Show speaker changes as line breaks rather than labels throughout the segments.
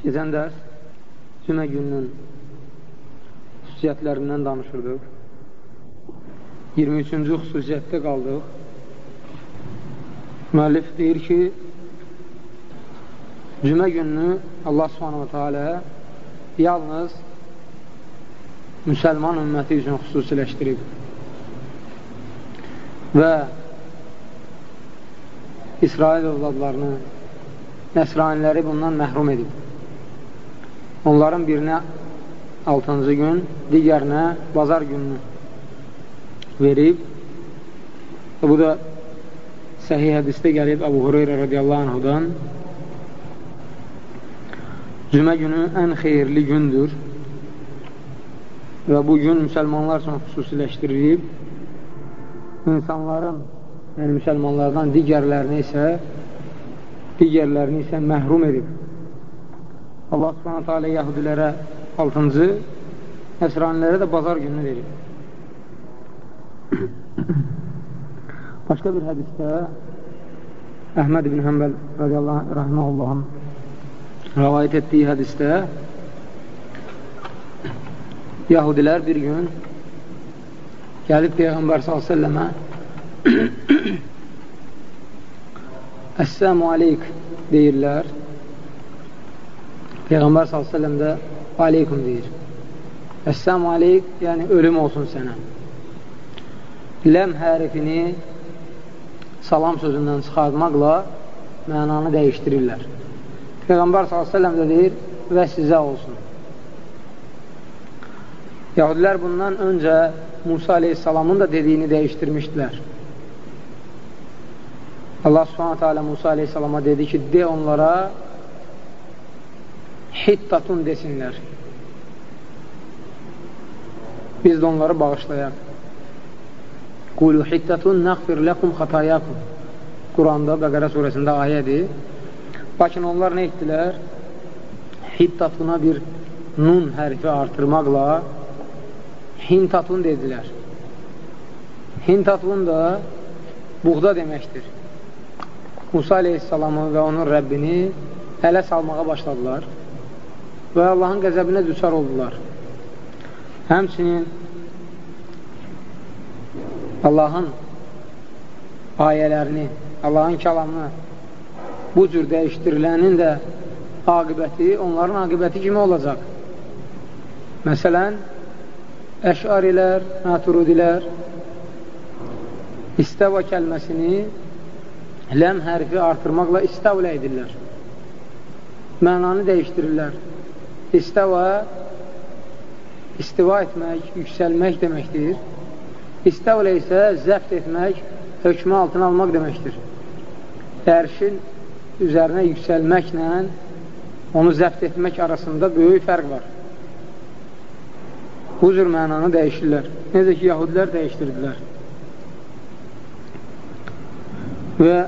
Keçən dərs cümə gününün xüsusiyyətlərindən danışırdıq. 23-cü xüsusiyyətdə qaldıq. Müəllif deyir ki, cümə gününü Allah subhanahu teala yalnız müsəlman ümməti üçün xüsusiləşdirib və İsrail övladlarını, nəsraniləri bundan məhrum edib. Onların birinə 6-cı gün, digərinə bazar gününü verib. Və bu da səhih hədisdə gəlib Əbu Hureyra radiyallahu anhudan cümə günü ən xeyirli gündür və bu gün müsəlmanlar üçün xüsusiləşdirilib insanların, yəni müsəlmanlardan digərlərini isə digərlərini isə məhrum edib. Allah subhanətə alə yahudilərə 6-cı, əsranilərə də bazar gününü verir. Başqa bir hədisdə Əhməd ibn Həmbəl radiyallahu rəhməhullahın rəvayət etdiyi hədisdə Yahudilər bir gün gəlib Peyğəmbər s.ə.və Əssəmu aleyk deyirlər Peyğəmbər s.ə.v də aleykum deyir. Əssəmu aleyk, yəni ölüm olsun sənə. Ləm hərifini salam sözündən çıxartmaqla mənanı dəyişdirirlər. Peyğəmbər s.ə.v də deyir və sizə olsun. Yahudilər bundan öncə Musa aleyhissalamın da dediyini dəyişdirmişdilər. Allah subhanətə alə Musa aleyhissalama dedi ki, de onlara hittatun desinlər. Biz də onları bağışlayaq. Qulu hittatun nəğfir ləkum xatayakum. Quranda, Bəqərə surəsində ayədir. Lakin onlar nə etdilər? Hittatuna bir nun hərfi artırmaqla hintatun dedilər. Hintatun da buğda deməkdir. Musa aleyhissalamı və onun Rəbbini hələ salmağa başladılar və Allahın qəzəbinə düşər oldular. Həmçinin Allahın ayələrini, Allahın kəlamını bu cür dəyişdirilənin də aqibəti, onların aqibəti kimi olacaq. Məsələn, əşarilər, naturudilər istəva kəlməsini ləm hərfi artırmaqla istəvlə edirlər. Mənanı dəyişdirirlər. İstəva istiva etmək, yüksəlmək deməkdir. İstəvlə isə zəft etmək, hökmü altına almaq deməkdir. Ərşin üzərinə yüksəlməklə onu zəft etmək arasında böyük fərq var. Bu cür mənanı dəyişirlər. Necə ki, yahudilər dəyişdirdilər. Və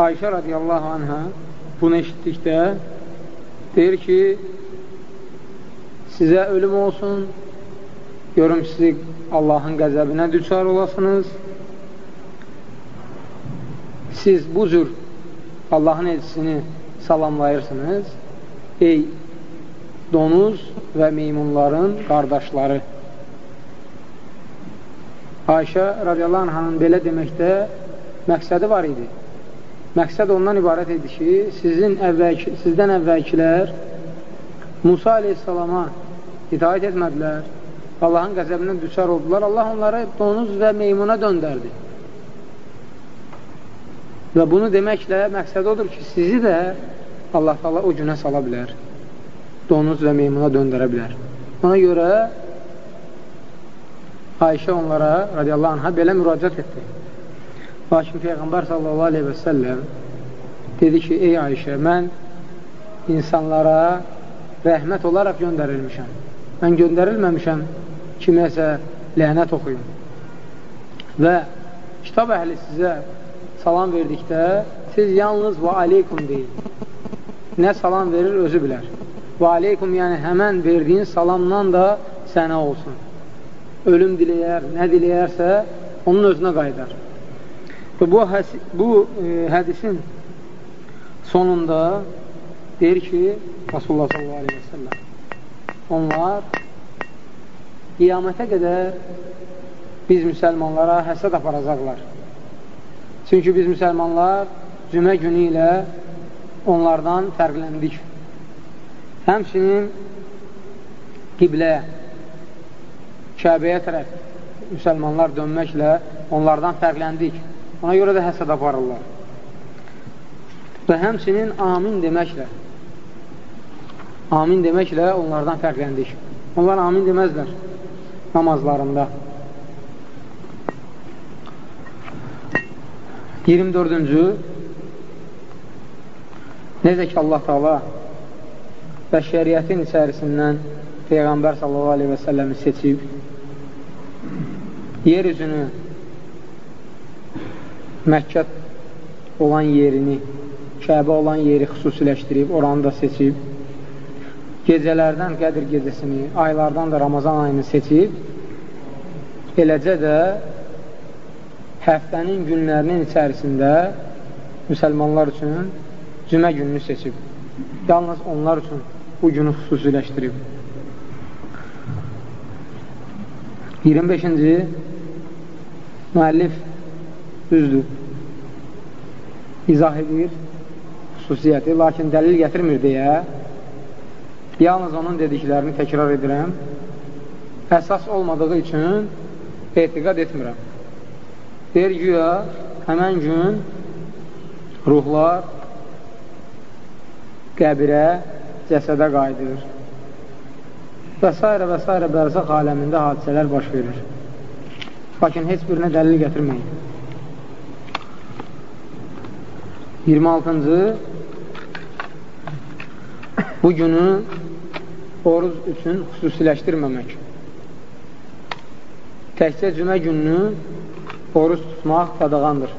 Ayşə radiyallahu anhə bunu eşitdikdə deyir ki, sizə ölüm olsun, görüm sizi Allahın qəzəbinə düçar olasınız. Siz bu cür Allahın elçisini salamlayırsınız. Ey donuz və meymunların qardaşları. Ayşə radiyallahu anhanın belə deməkdə məqsədi var idi. Məqsəd ondan ibarət idi ki, sizin əvvəlki, sizdən əvvəlkilər Musa aleyhissalama itaət etmədilər, Allahın qəzəbindən düşər oldular, Allah onları donuz və meymuna döndərdi. Və bunu deməklə məqsəd odur ki, sizi də Allah Allah o günə sala bilər, donuz və meymuna döndərə bilər. Ona görə Ayşə onlara, radiyallahu anhə, belə müraciət etdi. Lakin Peyğəmbər sallallahu aleyhi və səlləm dedi ki, ey Ayşə, mən insanlara rəhmət olaraq göndərilmişəm. Mən göndərilməmişəm kiməsə lənət oxuyun. Və kitab əhli sizə salam verdikdə siz yalnız və aleykum deyin. Nə salam verir özü bilər. Və aleykum yəni həmən verdiyin salamdan da sənə olsun. Ölüm diləyər, nə diləyərsə onun özünə qaydar. Və bu, bu e, hədisin sonunda deyir ki, Rasulullah sallallahu aleyhi və səlləm, onlar qiyamətə qədər biz müsəlmanlara həsəd aparacaqlar. Çünki biz müsəlmanlar cümə günü ilə onlardan fərqləndik. Həmçinin qibləyə, Kəbəyə tərəf müsəlmanlar dönməklə onlardan fərqləndik. Ona görə də həsəd aparırlar. Və həmçinin amin deməklə amin deməklə onlardan fərqləndik. Onlar amin deməzlər namazlarında. 24-cü Necə ki, Allah Taala bəşəriyyətin içərisindən Peyğəmbər sallallahu aleyhi və səlləmi seçib, yer üzünü Məkkə olan yerini, Kəbə olan yeri xüsusiləşdirib, oranı da seçib, gecələrdən Qədir gecəsini, aylardan da Ramazan ayını seçib, eləcə də həftənin günlərinin içərisində müsəlmanlar üçün cümə gününü seçib. Yalnız onlar üçün bu günü xüsusiləşdirib. 25-ci müəllif düzdür. İzah edir xüsusiyyəti, lakin dəlil gətirmir deyə yalnız onun dediklərini təkrar edirəm. Əsas olmadığı üçün etiqad etmirəm. Deyir güya, həmən gün ruhlar qəbirə, cəsədə qayıdır və s. və s. bərzaq aləmində hadisələr baş verir. Lakin heç birinə dəlil gətirməyin. 26-cı bu günü oruz üçün xüsusiləşdirməmək. Təkcə cümə gününü oruz tutmaq qadağandır.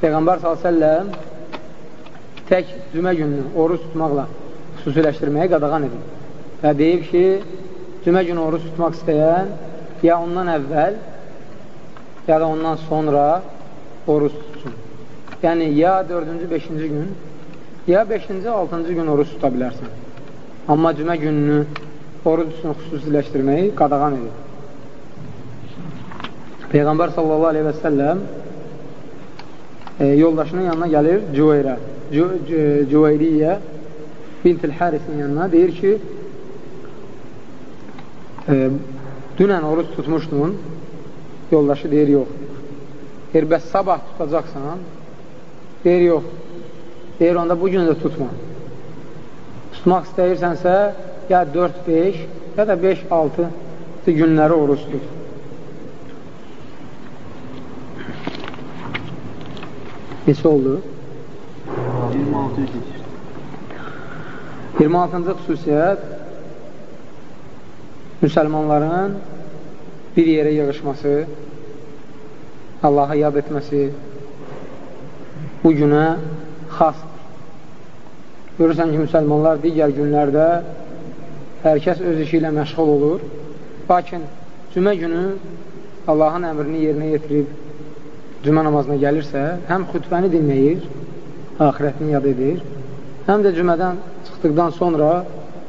Peyğəmbər s.ə.v tək cümə gününü oruç tutmaqla xüsusiləşdirməyə qadağan edin. Və deyib ki, cümə günü oruç tutmaq istəyən ya ondan əvvəl, ya da ondan sonra oruç tutsun. Yəni, ya 4-cü, 5-ci gün, ya 5-ci, 6-cı gün oruç tuta bilərsən. Amma cümə gününü oruç üçün xüsusiləşdirməyi qadağan edir. Peyğəmbər sallallahu aleyhi və səlləm e, yoldaşının yanına gəlir Cüveyrə. Cüveyriyyə Bintil Hərisin yanına deyir ki, e, dünən oruç tutmuşdun, yoldaşı deyir, yox. Deyir, bəs sabah tutacaqsan? Deyir, yox. Deyir, onda bu gün də tutma. Tutmaq istəyirsənsə, ya 4-5, ya da 5-6 günləri oruç tut. Neçə oldu? 26-cı xüsusiyyət müsəlmanların bir yerə yığışması, Allaha yad etməsi bu günə xasdır. Görürsən ki, müsəlmanlar digər günlərdə hər kəs öz işi ilə məşğul olur. Lakin cümə günü Allahın əmrini yerinə yetirib cümə namazına gəlirsə, həm xütbəni dinləyir, axirətini yad edir, həm də cümədən çıxdıqdan sonra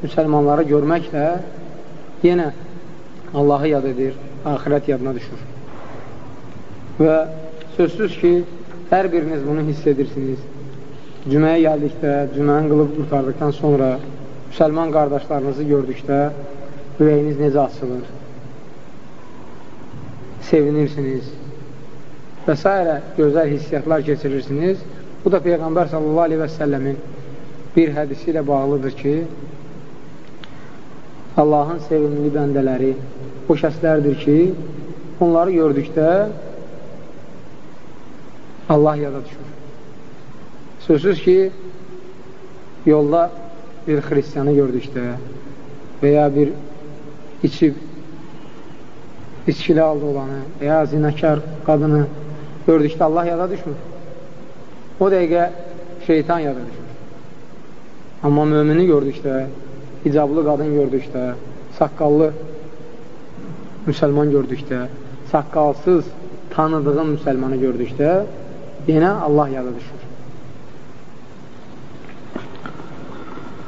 müsəlmanları görməklə yenə Allahı yad edir, axirət yadına düşür. Və sözsüz ki, hər biriniz bunu hiss edirsiniz. Cüməyə gəldikdə, cüməni qılıb qurtardıqdan sonra müsəlman qardaşlarınızı gördükdə ürəyiniz necə açılır? Sevinirsiniz və s. gözəl hissiyatlar keçirirsiniz Bu da Peyğəmbər sallallahu aleyhi və səlləmin bir hədisi ilə bağlıdır ki, Allahın sevimli bəndələri o şəslərdir ki, onları gördükdə Allah yada düşür. Sözsüz ki, yolda bir xristiyanı gördükdə və ya bir içib içkili aldı olanı və ya zinəkar qadını gördükdə Allah yada düşmür. O dəqiqə şeytan yada düşür. Amma mömini gördükdə, icablı qadın gördükdə, saqqallı müsəlman gördükdə, saqqalsız tanıdığın müsəlmanı gördükdə, yenə Allah yada düşür.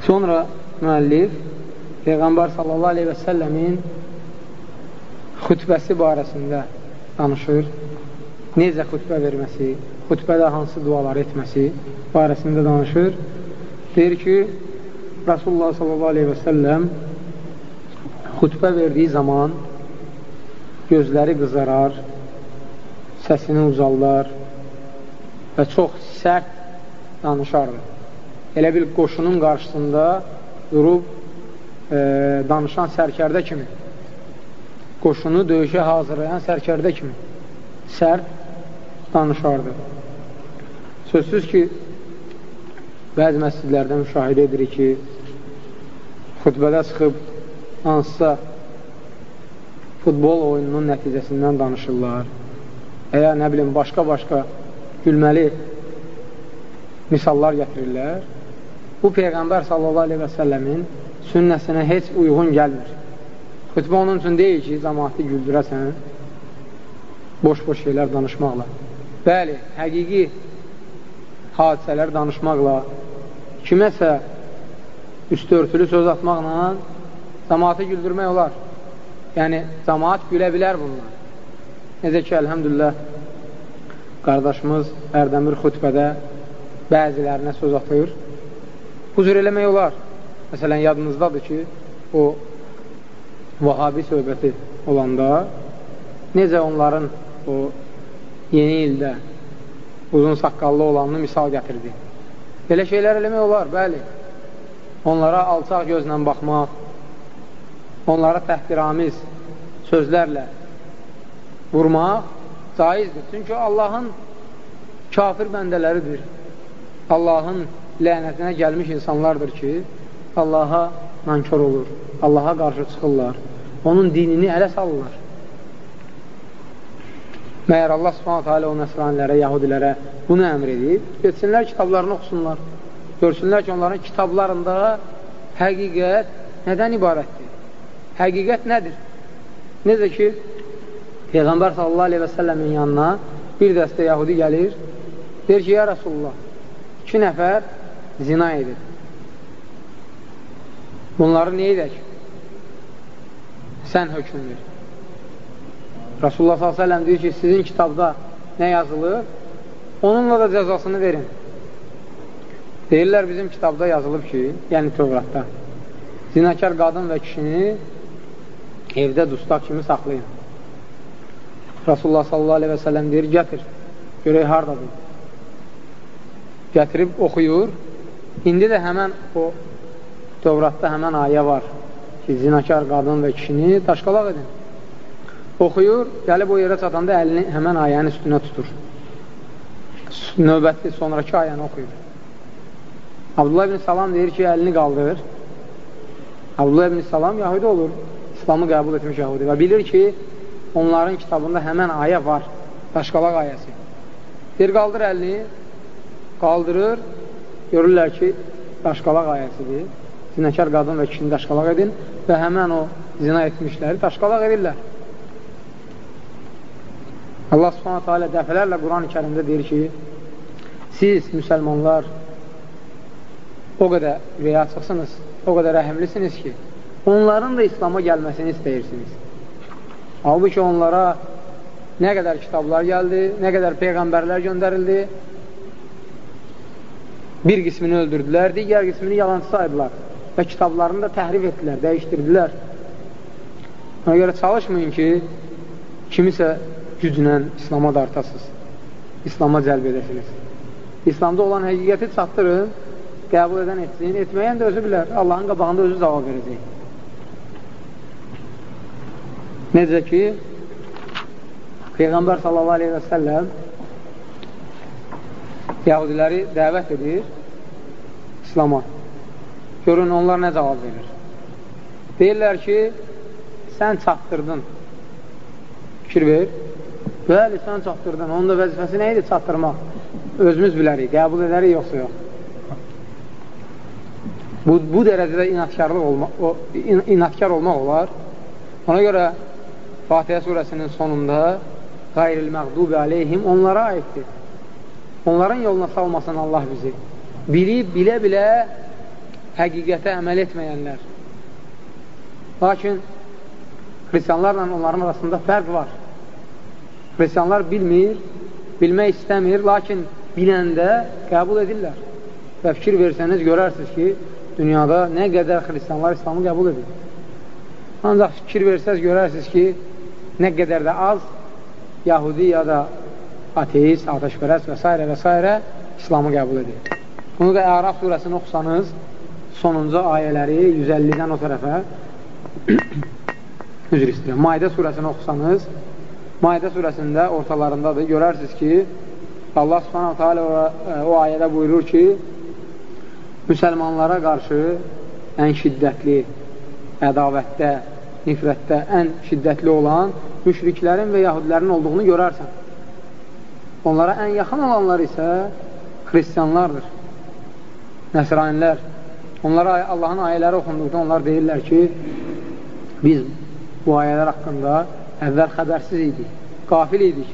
Sonra müəllif Peyğəmbər sallallahu aleyhi və səlləmin xütbəsi barəsində danışır. Necə xütbə verməsi, xütbədə hansı dualar etməsi barəsində danışır. Deyir ki, Rasulullah sallallahu aleyhi və səlləm xütbə verdiyi zaman gözləri qızarar, səsini uzaldar və çox sərt danışardı. Elə bil qoşunun qarşısında durub e, danışan sərkərdə kimi, qoşunu döyüşə hazırlayan sərkərdə kimi sərt danışardı. Sözsüz ki, bəzi məscidlərdə müşahidə edirik ki, xütbədə çıxıb hansısa futbol oyununun nəticəsindən danışırlar və ya nə bilim, başqa-başqa gülməli misallar gətirirlər. Bu Peyğəmbər səlləmin sünnəsinə heç uyğun gəlmir. Xütbə onun üçün deyil ki, cəmaatı güldürəsən, boş-boş şeylər danışmaqla. Bəli, həqiqi hadisələr danışmaqla, kiməsə üstü örtülü söz atmaqla cəmaatı güldürmək olar. Yəni, cəmaat gülə bilər bunlar. Necə ki, əlhəmdülillah, qardaşımız Ərdəmir xütbədə bəzilərinə söz atır. Bu cür eləmək olar. Məsələn, yadınızdadır ki, o vahabi söhbəti olanda necə onların o yeni ildə uzun saqqallı olanını misal gətirdi. Belə şeylər eləmək olar, bəli. Onlara alçaq gözlə baxmaq, onlara təhqiramiz sözlərlə vurmaq caizdir. Çünki Allahın kafir bəndələridir. Allahın lənətinə gəlmiş insanlardır ki, Allaha nankör olur, Allaha qarşı çıxırlar, onun dinini ələ salırlar. Məyər Allah subhanətə alə o nəsranilərə, yahudilərə bunu əmr edib, getsinlər kitablarını oxusunlar, görsünlər ki, onların kitablarında həqiqət nədən ibarətdir? Həqiqət nədir? Necə ki, Peyğəmbər sallallahu aleyhi və səlləmin yanına bir dəstə yahudi gəlir, deyir ki, ya Rasulullah, iki nəfər zina edir. Bunları nə edək? Sən hökm ver. Rasulullah s.ə.v deyir ki, sizin kitabda nə yazılır? Onunla da cəzasını verin. Deyirlər, bizim kitabda yazılıb ki, yəni Tövratda, zinakar qadın və kişini evdə dustaq kimi saxlayın. Rasulullah s.ə.v deyir, gətir, görək haradadır. Gətirib oxuyur. İndi də həmən o Tövratda həmən ayə var ki, zinakar qadın və kişini daşqalaq edin. Oxuyur, gəlib o yerə çatanda əlini həmən ayənin üstünə tutur. Növbətli, sonraki ayəni oxuyur. Abdullah ibn Salam deyir ki, əlini qaldırır. Abdullah ibn Salam yahudi olur. İslamı qəbul etmiş yahudi və bilir ki, onların kitabında həmən ayə var. Daşqalaq ayəsi. Deyir, qaldır əlini, qaldırır, görürlər ki, daşqalaq ayəsidir. Zinəkar qadın və kişini daşqalaq edin və həmən o zina etmişləri daşqalaq edirlər. Allah subhanətə alə dəfələrlə Quran-ı kərimdə deyir ki, siz müsəlmanlar o qədər veya çıxsınız, o qədər rəhimlisiniz ki, onların da İslama gəlməsini istəyirsiniz. Halbuki onlara nə qədər kitablar gəldi, nə qədər peyğəmbərlər göndərildi, bir qismini öldürdülər, digər qismini yalancı saydılar və kitablarını da təhrif etdilər, dəyişdirdilər. Ona görə çalışmayın ki, kimisə güclə İslama dartasınız, İslama cəlb edəsiniz. İslamda olan həqiqəti çatdırın, qəbul edən etsin, etməyən də özü bilər, Allahın qabağında özü cavab verəcək. Necə ki, Peyğəmbər sallallahu aleyhi və səlləm Yahudiləri dəvət edir İslama. Görün, onlar nə cavab verir? Deyirlər ki, sən çatdırdın. Fikir ver. Bəli, sən çatdırdın. Onun da vəzifəsi nə idi? Çatdırmaq. Özümüz bilərik, qəbul edərik, yoxsa yox. Bu, bu dərəcədə inatkarlıq olmaq, o, in, inatkar olmaq olar. Ona görə Fatihə surəsinin sonunda qayril məqdubi aleyhim onlara aiddir. Onların yoluna salmasın Allah bizi. Bilib, bilə-bilə həqiqətə əməl etməyənlər. Lakin xristiyanlarla onların arasında fərq var. Xristiyanlar bilmir, bilmək istəmir, lakin biləndə qəbul edirlər. Və fikir versəniz, görərsiniz ki, dünyada nə qədər xristiyanlar İslamı qəbul edir. Ancaq fikir versəniz, görərsiniz ki, nə qədər də az Yahudi ya da ateist, ateşpərəst və s. və s. İslamı qəbul edir. Bunu da Əraf surəsini oxusanız, sonuncu ayələri 150-dən o tərəfə üzr istəyirəm. Maidə surəsini oxusanız, Maidə surəsində ortalarındadır. Görərsiniz ki, Allah subhanahu teala e, o ayədə buyurur ki, müsəlmanlara qarşı ən şiddətli ədavətdə, nifrətdə ən şiddətli olan müşriklərin və yahudilərin olduğunu görərsən. Onlara ən yaxın olanlar isə xristiyanlardır, nəsranilər. Onlara Allahın ayələri oxunduqda onlar deyirlər ki, biz bu ayələr haqqında əvvəl xəbərsiz idik, qafil idik.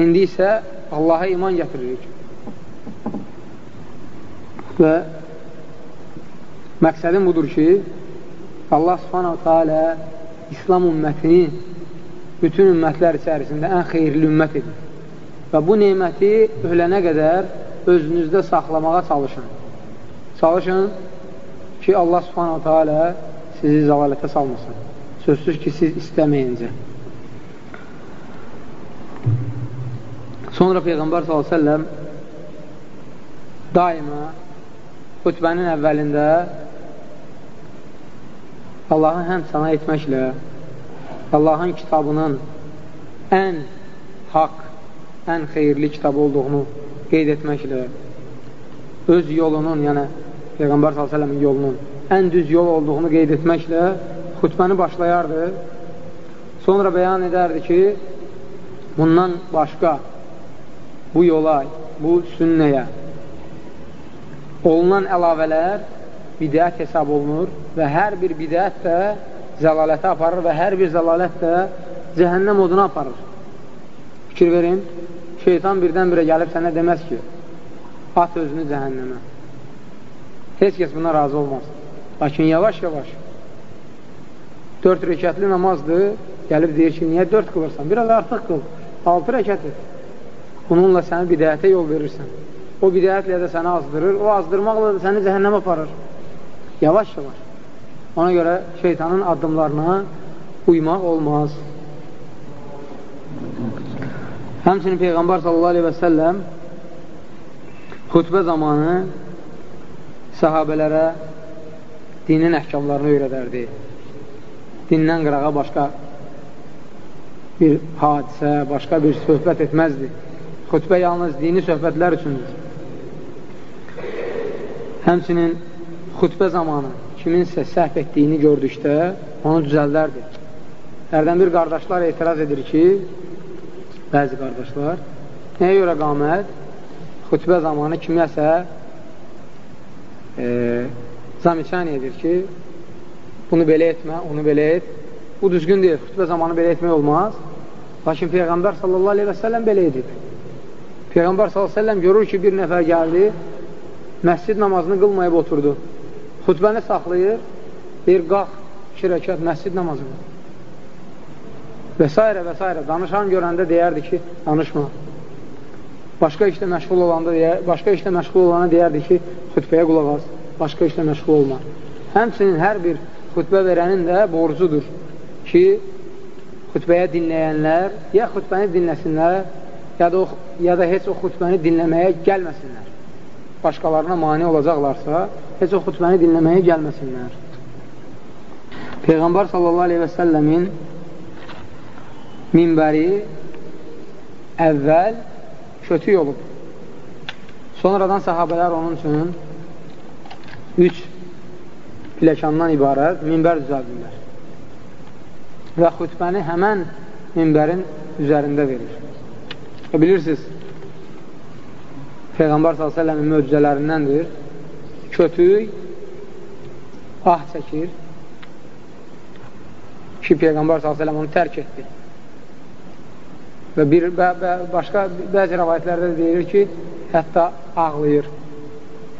İndi isə Allaha iman gətiririk. Və məqsədim budur ki, Allah subhanahu teala İslam ümmətini bütün ümmətlər içərisində ən xeyirli ümmət edir. Və bu neyməti ölənə qədər özünüzdə saxlamağa çalışın. Çalışın ki, Allah subhanahu teala sizi zalalətə salmasın. Sözsüz ki, siz istəməyincə. Sonra Peyğəmbər s.ə.v daima xütbənin əvvəlində Allahın həm sana etməklə Allahın kitabının ən haqq, ən xeyirli kitab olduğunu qeyd etməklə öz yolunun, yəni Peyğəmbər s.ə.v-in yolunun ən düz yol olduğunu qeyd etməklə xütbəni başlayardı. Sonra bəyan edərdi ki, bundan başqa bu yola, bu sünnəyə olunan əlavələr bidət hesab olunur və hər bir bidət də zəlalətə aparır və hər bir zəlalət də cəhənnəm oduna aparır. Fikir verin, şeytan birdən-birə gəlib sənə deməz ki, at özünü cəhənnəmə. Heç kəs buna razı olmaz. Lakin yavaş-yavaş dörd rəkətli namazdır, gəlib deyir ki, niyə dörd qılırsan? Biraz artıq qıl, altı rəkət et. Bununla səni bidəyətə yol verirsən. O bidəyətlə də səni azdırır, o azdırmaqla da səni cəhənnəm aparır. Yavaş-yavaş. Ona görə şeytanın addımlarına uymaq olmaz. Həmçinin Peyğəmbər sallallahu aleyhi və səlləm xütbə zamanı sahabələrə dinin əhkamlarını öyrədərdi. Dindən qırağa başqa bir hadisə, başqa bir söhbət etməzdi. Xütbə yalnız dini söhbətlər üçündür. Həmçinin xütbə zamanı kiminsə səhv etdiyini gördükdə onu düzəldərdi. Hərdən bir qardaşlar etiraz edir ki, bəzi qardaşlar, nəyə görə qamət xütbə zamanı kiməsə e, zamiçani edir ki, bunu belə etmə, onu belə et. Bu düzgün deyil, xütbə zamanı belə etmək olmaz. Lakin Peyğəmbər sallallahu aleyhi və səlləm belə edib. Peyğəmbər sallallahu aleyhi və səlləm görür ki, bir nəfər gəldi, məscid namazını qılmayıb oturdu. Xütbəni saxlayır, deyir, qalx, iki rəkat məscid namazını. Və s. və s. Danışan görəndə deyərdi ki, danışma. Başqa işlə məşğul olanda deyər, başqa işlə məşğul olana deyərdi ki, xütbəyə qulaq az başqa işlə məşğul olma. Həmçinin hər bir xütbə verənin də borcudur ki, xütbəyə dinləyənlər ya xütbəni dinləsinlər, ya da, o, ya da heç o xütbəni dinləməyə gəlməsinlər. Başqalarına mani olacaqlarsa, heç o xütbəni dinləməyə gəlməsinlər. Peyğəmbər sallallahu aleyhi və səlləmin minbəri əvvəl kötü olub. Sonradan sahabələr onun üçün üç pləkandan ibarət minbər düzəldirlər. Və xütbəni həmən minbərin üzərində verir. Bilirsiniz, Peyğəmbər s.ə.v-in möcüzələrindəndir, kötük ah çəkir ki, Peyğəmbər s.ə.v onu tərk etdi. Və bir, bə, bə, başqa bəzi rəvayətlərdə deyilir ki, hətta ağlayır.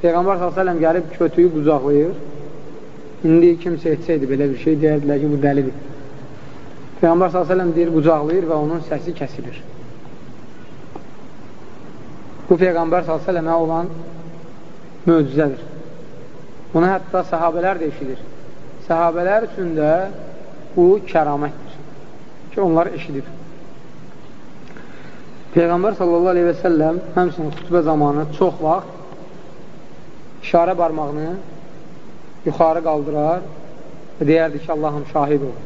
Peyğəmbər s.ə.v gəlib kötüyü qucaqlayır. İndi kimsə etsəydi belə bir şey, deyərdilər ki, bu dəlidir. Peyğəmbər s.ə.v deyir, qucaqlayır və onun səsi kəsilir. Bu Peyğəmbər s.ə.və olan möcüzədir. Bunu hətta səhabələr də eşidir. Səhabələr üçün də bu kəramətdir ki, onlar eşidir. Peyğəmbər sallallahu aleyhi və səlləm həmsinin xütbə zamanı çox vaxt işarə barmağını yuxarı qaldırar və deyərdi ki, Allahım şahid ol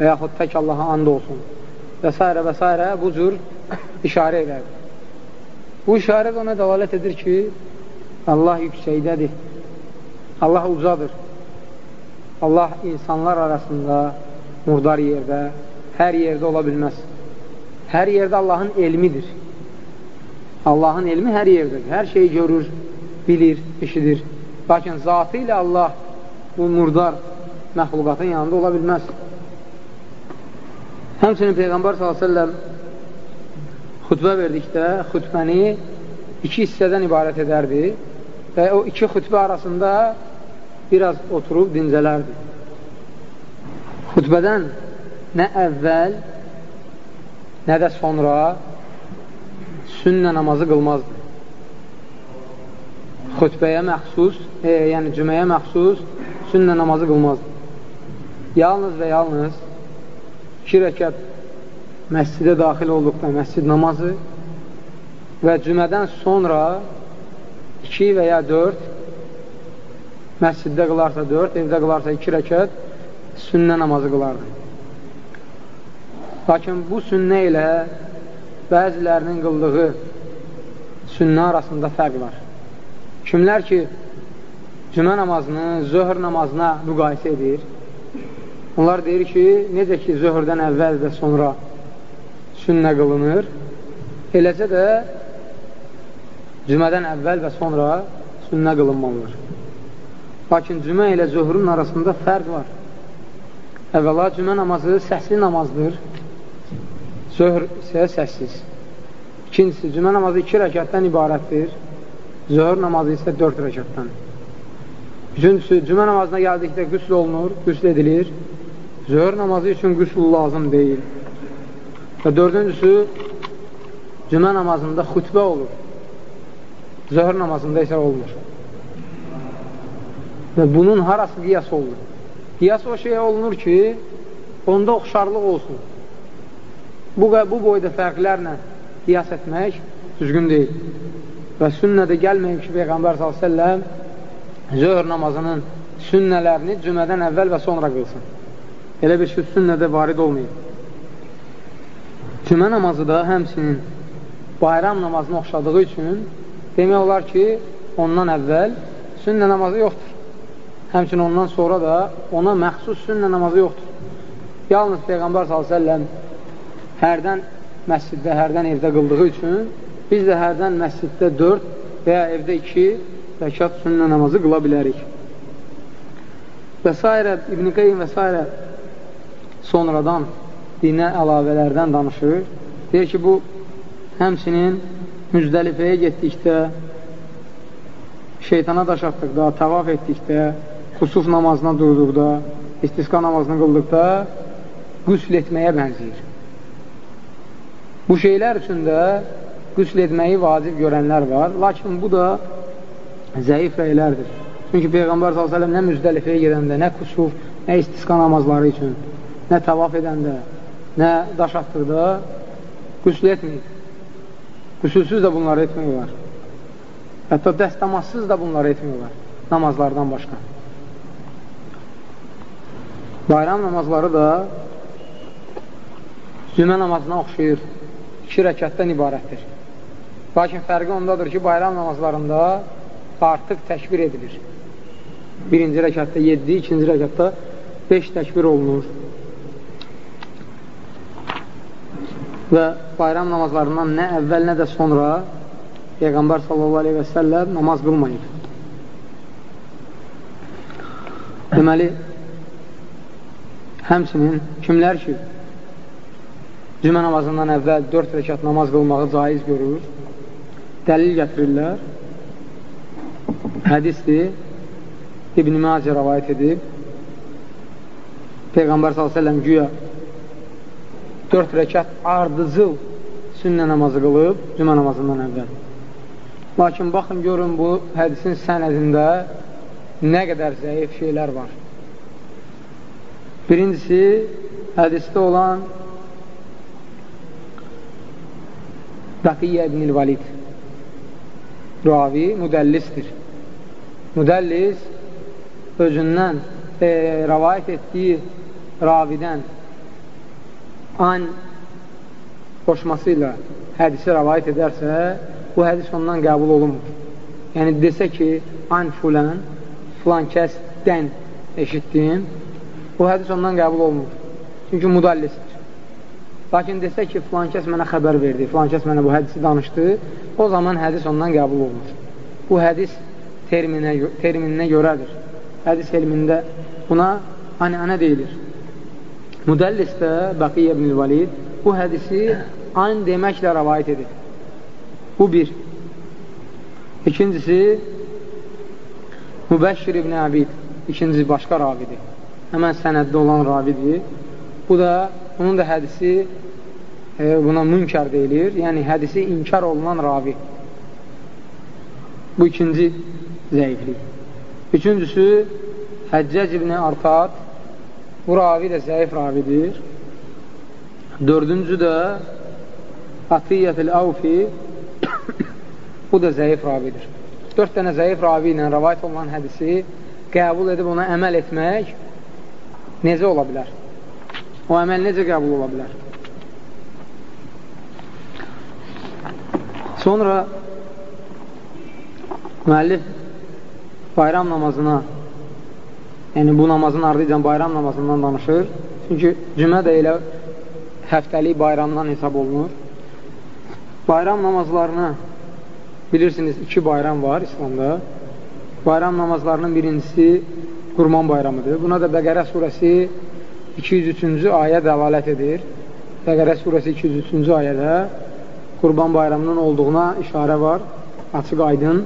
və yaxud tək Allaha and olsun və s. və s. bu cür işarə edərdi. Bu işarə ona dəlalət edir ki, Allah yüksəkdədir, Allah ucadır, Allah insanlar arasında, murdar yerdə, hər yerdə ola bilməz. Hər yerdə Allahın elmidir. Allahın elmi hər yerdədir. Hər şeyi görür, bilir, eşidir. Lakin zatı ilə Allah bu murdar məxluqatın yanında ola bilməz. Həmçinin Peyğəmbər s.ə.v xütbə verdikdə xütbəni iki hissədən ibarət edərdi və o iki xütbə arasında biraz oturub dincələrdi. Xütbədən nə əvvəl, nə də sonra sünnə namazı qılmazdı xütbəyə məxsus, e, yəni cüməyə məxsus sünnə namazı qılmazdı. Yalnız və yalnız iki rəkət məscidə daxil olduqda məscid namazı və cümədən sonra iki və ya dörd məsciddə qılarsa dörd, evdə qılarsa iki rəkət sünnə namazı qılardı. Lakin bu sünnə ilə bəzilərinin qıldığı sünnə arasında fərq var. Kimlər ki, cümə namazını zöhr namazına müqayisə edir, onlar deyir ki, necə ki, zöhrdən əvvəl və sonra sünnə qılınır, eləcə də cümədən əvvəl və sonra sünnə qılınmalıdır. Lakin cümə ilə zöhrün arasında fərq var. Əvvəla cümə namazı səsli namazdır, zöhr isə səssiz. İkincisi, cümə namazı iki rəkətdən ibarətdir. Zöhr namazı isə 4 rəkətdən. Üçüncüsü, cümə namazına gəldikdə qüsl olunur, qüsl edilir. Zöhr namazı üçün qüsl lazım deyil. Və dördüncüsü, cümə namazında xütbə olur. Zöhr namazında isə olmur. Və bunun harası qiyas olunur? Qiyas o şey olunur ki, onda oxşarlıq olsun. Bu, bu boyda fərqlərlə qiyas etmək düzgün deyil. Və sünnədə gəlməyib ki, Peyğəmbər s.ə.v zöhr namazının sünnələrini cümədən əvvəl və sonra qılsın. Elə bir şey sünnədə varid olmayıb. Cümə namazı da həmsinin bayram namazını oxşadığı üçün demək olar ki, ondan əvvəl sünnə namazı yoxdur. Həmçin ondan sonra da ona məxsus sünnə namazı yoxdur. Yalnız Peyğəmbər s.ə.v hərdən məsciddə, hərdən evdə qıldığı üçün Biz də hərdən məsciddə 4 və ya evdə 2 rəkat sünnə namazı qıla bilərik. Və s. İbn-i Qeym və s. sonradan dinə əlavələrdən danışır. Deyir ki, bu həmsinin müzdəlifəyə getdikdə, şeytana daş atdıqda, tavaf etdikdə, xusuf namazına durduqda, istisqa namazını qıldıqda qüsl etməyə bənziyir. Bu şeylər üçün də qüsl etməyi vacib görənlər var. Lakin bu da zəif rəylərdir. Çünki Peyğəmbər s.ə.v nə müzdəlifəyə gedəndə, nə kusuf, nə istisqa namazları üçün, nə tavaf edəndə, nə daş atdıqda qüsl etməyib. Qüsülsüz də bunları etmək olar. Hətta dəstəmazsız da bunları etmək olar. Namazlardan başqa. Bayram namazları da cümə namazına oxşayır. İki rəkətdən ibarətdir. Lakin fərqi ondadır ki, bayram namazlarında artıq təkbir edilir. Birinci rəkətdə 7, ikinci rəkətdə 5 təkbir olunur. Və bayram namazlarından nə əvvəl, nə də sonra Peyğəmbər səlləm namaz qılmayıb. Deməli, həmsinin kimlər ki, cümə namazından əvvəl 4 rəkat namaz qılmağı caiz görür, dəlil gətirirlər. hədisdir. İbn-i Macə rəvayət edib. Peyğəmbər s.ə.v güya 4 rəkat ardıcıl sünnə namazı qılıb cümə namazından əvvəl. Lakin baxın, görün bu hədisin sənədində nə qədər zəif şeylər var. Birincisi, hədisdə olan Baqiyyə ibn-i Valid ravi müdəllisdir. Müdəllis özündən e, rəvayət etdiyi ravidən an qoşması ilə hədisi rəvayət edərsə, bu hədis ondan qəbul olunmur. Yəni, desə ki, an fulən, filan kəsdən eşitdim, bu hədis ondan qəbul olunmur. Çünki müdəllisdir. Lakin desə ki, filan kəs mənə xəbər verdi, filan kəs mənə bu hədisi danışdı, o zaman hədis ondan qəbul olunur. Bu hədis terminə, termininə görədir. Hədis elmində buna anə deyilir. Müdəllisdə Bəqiyyə ibn-i Valid bu hədisi an deməklə rəvayət edir. Bu bir. İkincisi, Mübəşşir ibn Əbid, ikinci başqa ravidir. Həmən sənəddə olan ravidir. Bu da, onun da hədisi e, buna münkar deyilir. Yəni, hədisi inkar olunan ravi. Bu ikinci zəiflik. Üçüncüsü, Həccac ibn Artat, bu ravi də zəif ravidir. Dördüncü də Atiyyət-ül Avfi, bu da zəif ravidir. Dörd dənə zəif ravi ilə rəvayət olunan hədisi qəbul edib ona əməl etmək necə ola bilər? O əməl necə qəbul ola bilər? Sonra müəllif bayram namazına yəni bu namazın ardıcan bayram namazından danışır. Çünki cümə də elə həftəlik bayramdan hesab olunur. Bayram namazlarını bilirsiniz, iki bayram var İslamda. Bayram namazlarının birincisi Qurban bayramıdır. Buna da Bəqərə surəsi 203-cü ayə dəlalət edir. Bəqərə surəsi 203-cü ayədə Qurban bayramının olduğuna işarə var, açıq aydın.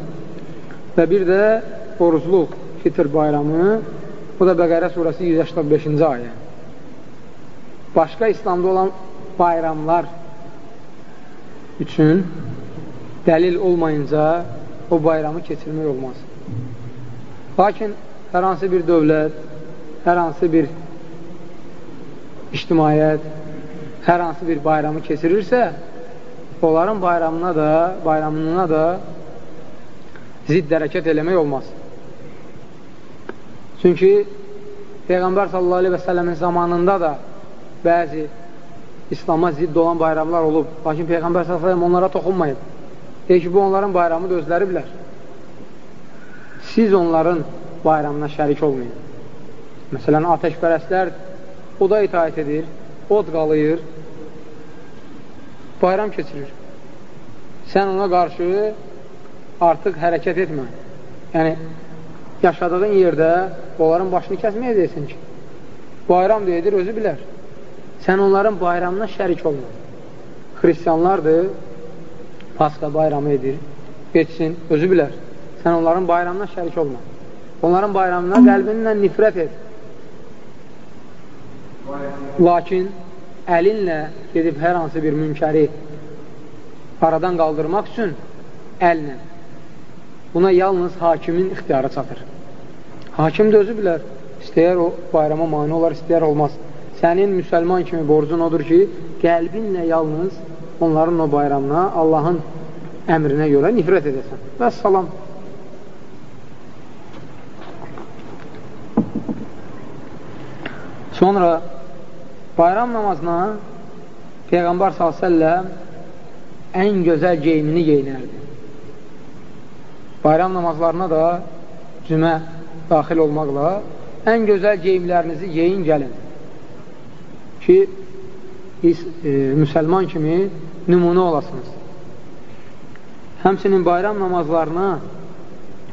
Və bir də orucluq, fitr bayramı, bu da Bəqərə surəsi 185-ci ayə. Başqa İslamda olan bayramlar üçün dəlil olmayınca o bayramı keçirmək olmaz. Lakin hər hansı bir dövlət, hər hansı bir ictimaiyyət, hər hansı bir bayramı keçirirsə, onların bayramına da, bayramına da zidd hərəkət eləmək olmaz. Çünki Peyğəmbər sallallahu aleyhi və səlləmin zamanında da bəzi İslama zidd olan bayramlar olub. Lakin Peyğəmbər sallallahu aleyhi onlara toxunmayıb. Deyir ki, bu onların bayramıdır, özləri bilər. Siz onların bayramına şərik olmayın. Məsələn, ateşpərəslər oda itaət edir, od qalayır, bayram keçirir. Sən ona qarşı artıq hərəkət etmə. Yəni, yaşadığın yerdə onların başını kəsməyəcəksin ki, bayram deyilir, özü bilər. Sən onların bayramına şərik olma. Xristiyanlardır, Pasqa bayramı edir, geçsin, özü bilər. Sən onların bayramına şərik olma. Onların bayramına qəlbinlə nifrət et. Lakin əlinlə gedib hər hansı bir münkəri aradan qaldırmaq üçün əllə Buna yalnız hakimin ixtiyarı çatır. Hakim də özü bilər, istəyər o bayrama mani olar, istəyər olmaz. Sənin müsəlman kimi borcun odur ki, qəlbinlə yalnız onların o bayramına, Allahın əmrinə görə nifrət edəsən. Və salam. Sonra bayram namazına Peyğəmbər s.ə.v ən gözəl geyimini geyinərdi. Bayram namazlarına da cümə daxil olmaqla ən gözəl geyimlərinizi yeyin gəlin ki, biz e, müsəlman kimi nümunə olasınız. Həmsinin bayram namazlarına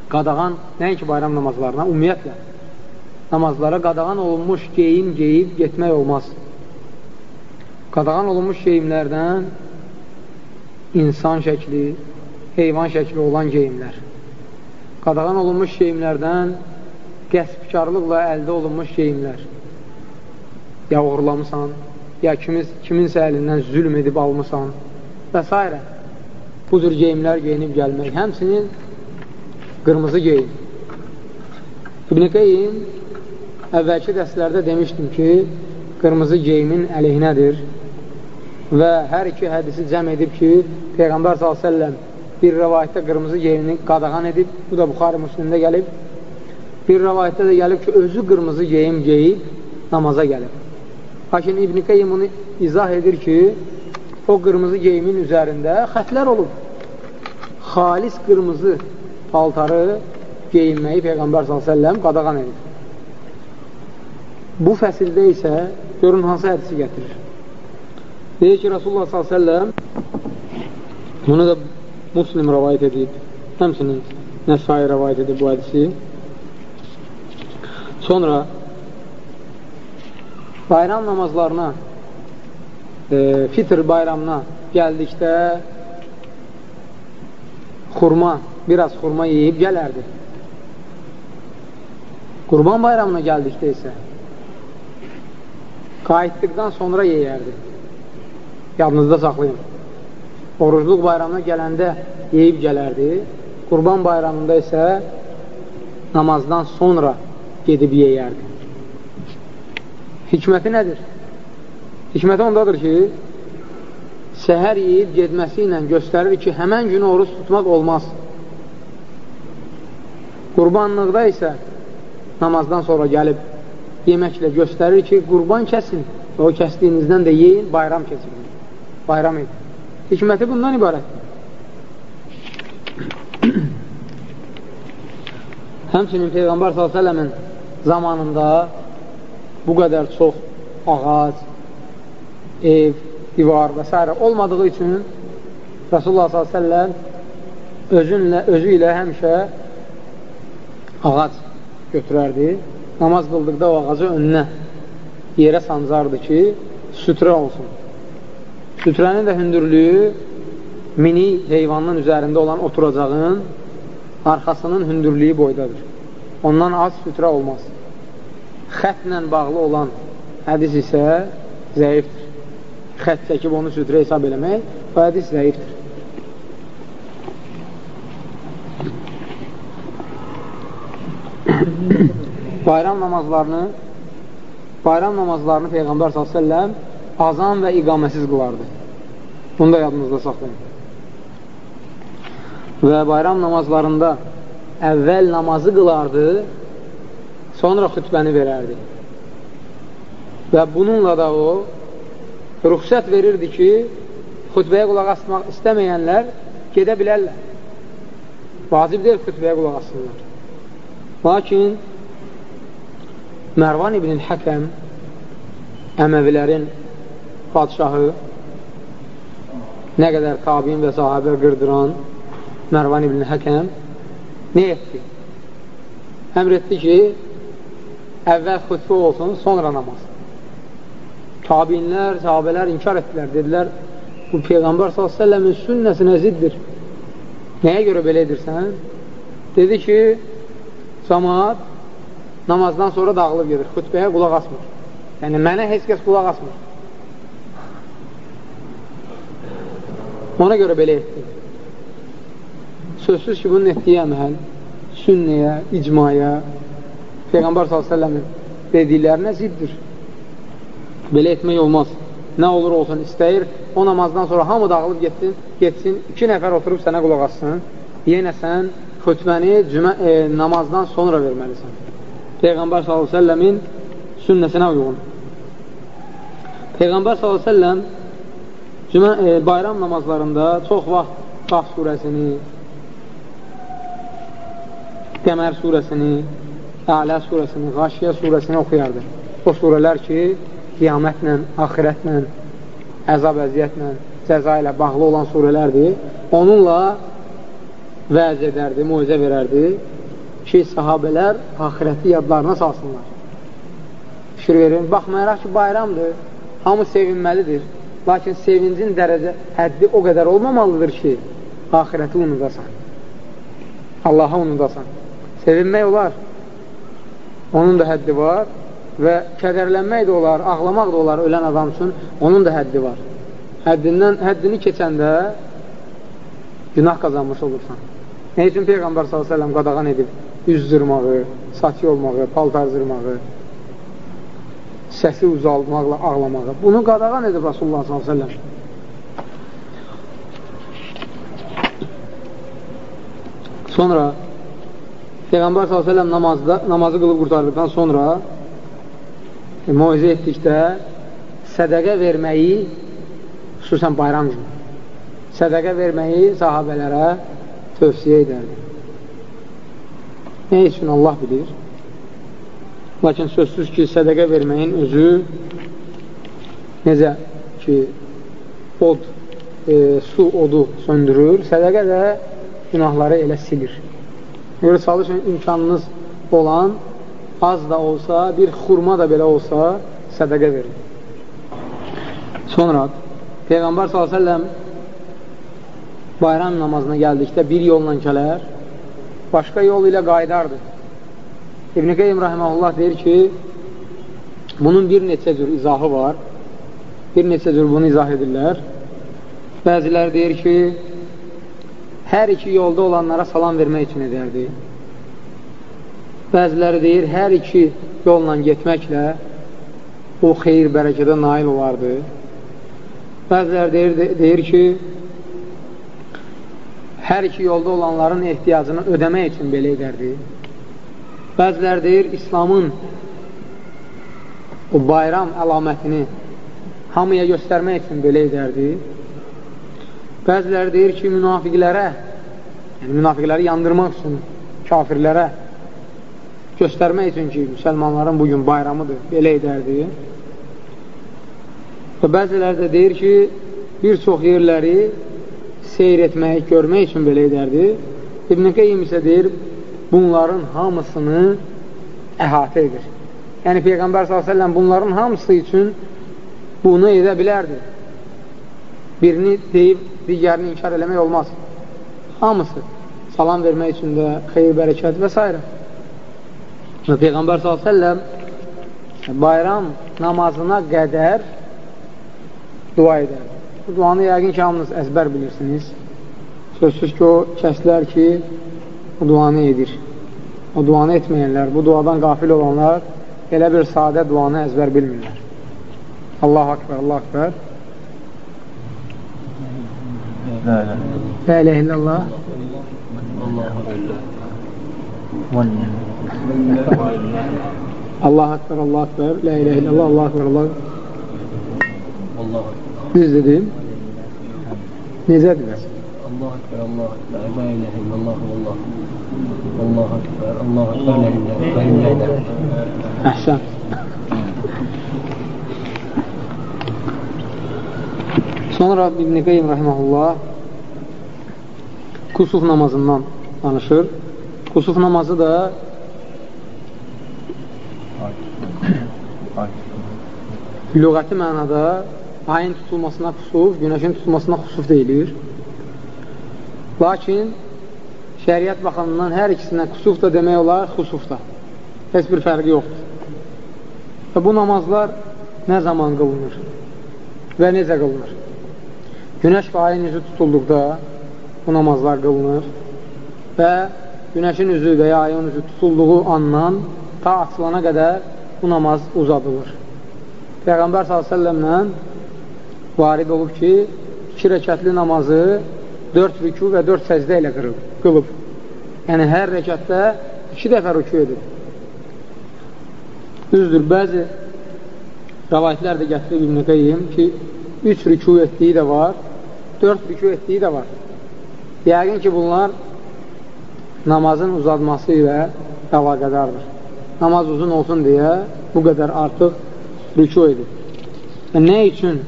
qadağan, nəinki bayram namazlarına, ümumiyyətlə, namazlara qadağan olunmuş geyim geyib getmək olmaz. Qadağan olunmuş geyimlərdən insan şəkli, heyvan şəkli olan geyimlər qadağan olunmuş şeyimlərdən qəsbkarlıqla əldə olunmuş şeyimlər. Ya uğurlamısan, ya kimiz, kiminsə əlindən zülm edib almısan və s. Bu cür geyimlər geyinib gəlmək. Həmsinin qırmızı geyim. İbn-i Qeyyim əvvəlki dərslərdə demişdim ki, qırmızı geyimin əleyhinədir və hər iki hədisi cəm edib ki, Peyğəmbər s.ə.v bir rəvayətdə qırmızı geyimini qadağan edib, bu da Buxarı Müslimdə gəlib. Bir rəvayətdə də gəlib ki, özü qırmızı geyim geyib namaza gəlib. Lakin İbn-i Qeyyim bunu izah edir ki, o qırmızı geyimin üzərində xətlər olub. Xalis qırmızı paltarı geyinməyi Peyğəmbər s.ə.v qadağan edir. Bu fəsildə isə görün hansı hədisi gətirir. Deyir ki, Rasulullah s.ə.v bunu da Muslim rəvayət edib, həmsinin Nəsai rəvayət edib bu hədisi. Sonra bayram namazlarına, e, fitr bayramına gəldikdə xurma, biraz xurma yeyib gələrdi. Qurban bayramına gəldikdə isə qayıtdıqdan sonra yeyərdi. Yadınızda saxlayın. Orucluq bayramına gələndə yeyib gələrdi. Qurban bayramında isə namazdan sonra gedib yeyərdi. Hikməti nədir? Hikməti ondadır ki, səhər yeyib gedməsi ilə göstərir ki, həmən günü oruç tutmaq olmaz. Qurbanlıqda isə namazdan sonra gəlib yeməklə göstərir ki, qurban kəsin və o kəsdiyinizdən də yeyin, bayram keçirin. Bayram edin. Hikməti bundan ibarətdir. Həmçinin Peyğəmbər s.ə.v-in zamanında bu qədər çox ağac, ev, divar və s. olmadığı üçün Rasulullah s.ə.v özünlə, özü ilə həmişə ağac götürərdi namaz qıldıqda o ağacı önünə yerə sancardı ki, sütrə olsun. Sütrənin də hündürlüyü mini heyvanın üzərində olan oturacağın arxasının hündürlüyü boydadır. Ondan az sütrə olmaz. Xətlə bağlı olan hədis isə zəifdir. Xət çəkib onu sütrə hesab eləmək, bu hədis zəifdir. Bayram namazlarını bayram namazlarını Peyğəmbər s.ə.v azan və iqaməsiz qılardı. Bunu da yadınızda saxlayın. Və bayram namazlarında əvvəl namazı qılardı, sonra xütbəni verərdi. Və bununla da o ruxsət verirdi ki, xütbəyə qulaq asmaq istəməyənlər gedə bilərlər. Vacib deyil xütbəyə qulaq assınlar. Lakin Mərvan ibn Həkəm Əməvilərin padşahı nə qədər tabiin və sahabə qırdıran Mərvan ibn Həkəm nə etdi? Əmr etdi ki, əvvəl xütbə olsun, sonra namaz. Tabinlər, sahabələr inkar etdilər, dedilər, bu Peyğəmbər s.ə.v-in sünnəsinə ziddir. Nəyə görə belə edirsən? Dedi ki, cəmaat namazdan sonra dağılıb gedir, xütbəyə qulaq asmır. Yəni, mənə heç kəs qulaq asmır. Ona görə belə etdi. Sözsüz ki, bunun etdiyi əməl sünnəyə, icmaya, Peyğəmbər s.ə.v-in dediklərinə ziddir. Belə etmək olmaz. Nə olur olsun, istəyir, o namazdan sonra hamı dağılıb getsin, getsin, iki nəfər oturub sənə qulaq assın, yenə sən xütbəni cümə, e, namazdan sonra verməlisən. Peyğəmbər s.ə.v-in sünnəsinə uyğun. Peyğəmbər s.ə.v cümə, e, bayram namazlarında çox vaxt Qaf surəsini, Qəmər surəsini, Ələ surəsini, Qaşiyə surəsini oxuyardı. O surələr ki, qiyamətlə, axirətlə, əzab əziyyətlə, cəza ilə bağlı olan surələrdir. Onunla vəz edərdi, muizə verərdi ki, sahabələr axirəti yadlarına salsınlar. Fikir verin, baxmayaraq ki, bayramdır, hamı sevinməlidir. Lakin sevincin dərəcə həddi o qədər olmamalıdır ki, axirəti unudasan. Allaha unudasan. Sevinmək olar. Onun da həddi var və kədərlənmək də olar, ağlamaq da olar ölən adam üçün. Onun da həddi var. Həddindən, həddini keçəndə günah qazanmış olursan. Nə üçün Peyğəmbər s.ə.v qadağan edib? Üz zırmağı, saç olmağı, paltar zırmağı, səsi uzaldmaqla ağlamağı. Bunu qadağan edib Rasulullah s.ə.v. Sonra Peyğəmbər s.ə.v namazda, namazı qılıb qurtardıqdan sonra e, muizə etdikdə sədəqə verməyi xüsusən bayram günü sədəqə verməyi sahabələrə tövsiyə edərdi. Nə üçün Allah bilir? Lakin sözsüz ki, sədəqə verməyin özü necə ki, od, e, su odu söndürür, sədəqə də günahları elə silir. Görə çalışın, imkanınız olan az da olsa, bir xurma da belə olsa, sədəqə verin. Sonra Peyğəmbər s.ə.v bayram namazına gəldikdə bir yolla gələr, başqa yol ilə qaydardı. İbn-i Qeym Rahiməhullah deyir ki, bunun bir neçə cür izahı var. Bir neçə cür bunu izah edirlər. Bəzilər deyir ki, hər iki yolda olanlara salam vermək üçün edərdi. Bəziləri deyir, hər iki yolla getməklə o xeyir, bərəkədə nail olardı. Bəziləri deyir, deyir ki, hər iki yolda olanların ehtiyacını ödəmək üçün belə edərdi. Bəzilər deyir, İslamın o bayram əlamətini hamıya göstərmək üçün belə edərdi. Bəziləri deyir ki, münafiqlərə, yəni münafiqləri yandırmaq üçün kafirlərə göstərmək üçün ki, müsəlmanların bugün bayramıdır, belə edərdi. Və bəziləri də deyir ki, bir çox yerləri seyr etmək, görmək üçün belə edərdi. İbn-i Qeym isə deyir, bunların hamısını əhatə edir. Yəni, Peyğəmbər s.ə.v bunların hamısı üçün bunu edə bilərdi. Birini deyib, digərini inkar eləmək olmaz. Hamısı. Salam vermək üçün də xeyir, bərəkət və s. Və Peyğəmbər s.ə.v bayram namazına qədər dua edər. Bu duanı yəqin ki, hamınız əzbər bilirsiniz. Sözsüz ki, o kəslər ki, bu duanı edir. O duanı etməyənlər, bu duadan qafil olanlar elə bir sadə duanı əzbər bilmirlər. Allah akbar, Allah akbar. La ilahe illallah. Allah akbar, Allah akbar. La ilahe illallah, Allah akbar, Allah
akbar. Allah akbar.
Düz dedim. Necədir?
Allah akbar, Allah akbar, la ilahe illallah, Allah. Allah akbar, Allah akbar, la ilahe illallah.
Əhsən. Sonra İbn-i Qeym rəhməhullah kusuf namazından danışır. Kusuf namazı da lügəti mənada ayın tutulmasına xusuf, günəşin tutulmasına xusuf deyilir. Lakin şəriət baxımından hər ikisinə xusuf da demək olar, xusuf da. Heç bir fərqi yoxdur. Və bu namazlar nə zaman qılınır və necə qılınır? Günəş və ayın üzü tutulduqda bu namazlar qılınır və günəşin üzü və ya ayın üzü tutulduğu andan ta açılana qədər bu namaz uzadılır. Peyğəmbər s.ə.v-lə varid olub ki, iki rəkətli namazı dörd rükü və dörd səcdə ilə qılıb. Yəni, hər rəkətdə iki dəfə rükü edib. Düzdür, bəzi rəvayətlər də gətirib İbn-i Qeyyim ki, üç rükü etdiyi də var, dörd rükü etdiyi də var. Yəqin ki, bunlar namazın uzadması ilə əlaqədardır. Namaz uzun olsun deyə bu qədər artıq rükü edib. Və nə üçün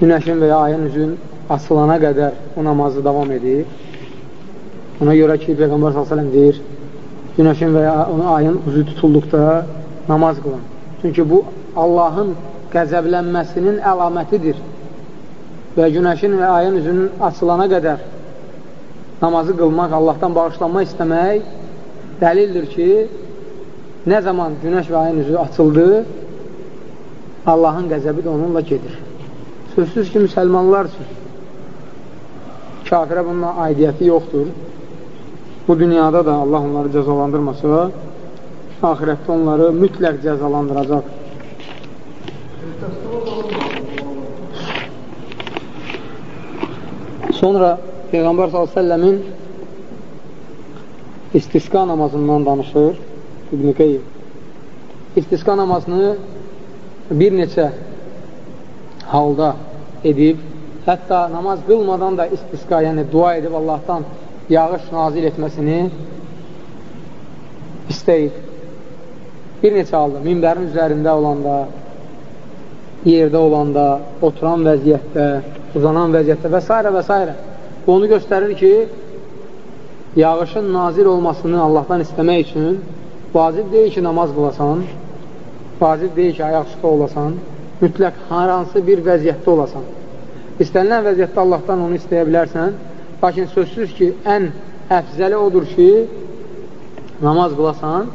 günəşin və ya ayın üzün açılana qədər o namazı davam edir? Ona görə ki, Peyğəmbər s.ə.v deyir, günəşin və ya ayın üzü tutulduqda namaz qılın. Çünki bu Allahın qəzəblənməsinin əlamətidir və günəşin və ayın üzünün açılana qədər namazı qılmaq, Allahdan bağışlanma istəmək dəlildir ki, nə zaman günəş və ayın üzü açıldı, Allahın qəzəbi də onunla gedir. Sözsüz ki, müsəlmanlar üçün kafirə bununla aidiyyəti yoxdur. Bu dünyada da Allah onları cəzalandırmasa, ahirətdə onları mütləq cəzalandıracaq. Sonra Peyğəmbər s.ə.v-in istisqa namazından danışır İbn-i Qeyyim. İstisqa namazını bir neçə halda edib, hətta namaz qılmadan da istisqa, yəni dua edib Allahdan yağış nazil etməsini istəyib. Bir neçə halda, minbərin üzərində olanda, yerdə olanda, oturan vəziyyətdə, uzanan vəziyyətdə və s. və s. Bu onu göstərir ki, yağışın nazil olmasını Allahdan istəmək üçün vacib deyil ki, namaz qılasan, vacib deyil ki, ayaq üstə olasan, mütləq hansı bir vəziyyətdə olasan. İstənilən vəziyyətdə Allahdan onu istəyə bilərsən, lakin sözsüz ki, ən əfzəli odur ki, namaz qılasan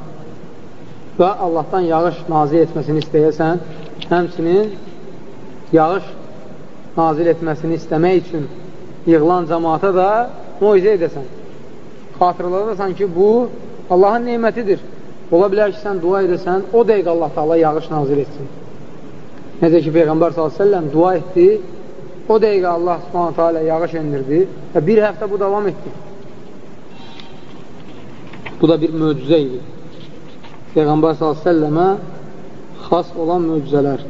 və Allahdan yağış nazil etməsini istəyəsən, həmçinin yağış nazil etməsini istəmək üçün yığılan cəmaata da moizə edəsən. Xatırladasan ki, bu Allahın neymətidir. Ola bilər ki, sən dua edəsən, o dəqiqə Allah da Allah yağış nazil etsin. Necə ki, Peyğəmbər s.ə.v dua etdi, o dəqiqə Allah s.ə.v yağış endirdi və bir həftə bu davam etdi. Bu da bir möcüzə idi. Peyğəmbər s.ə.və xas olan möcüzələr.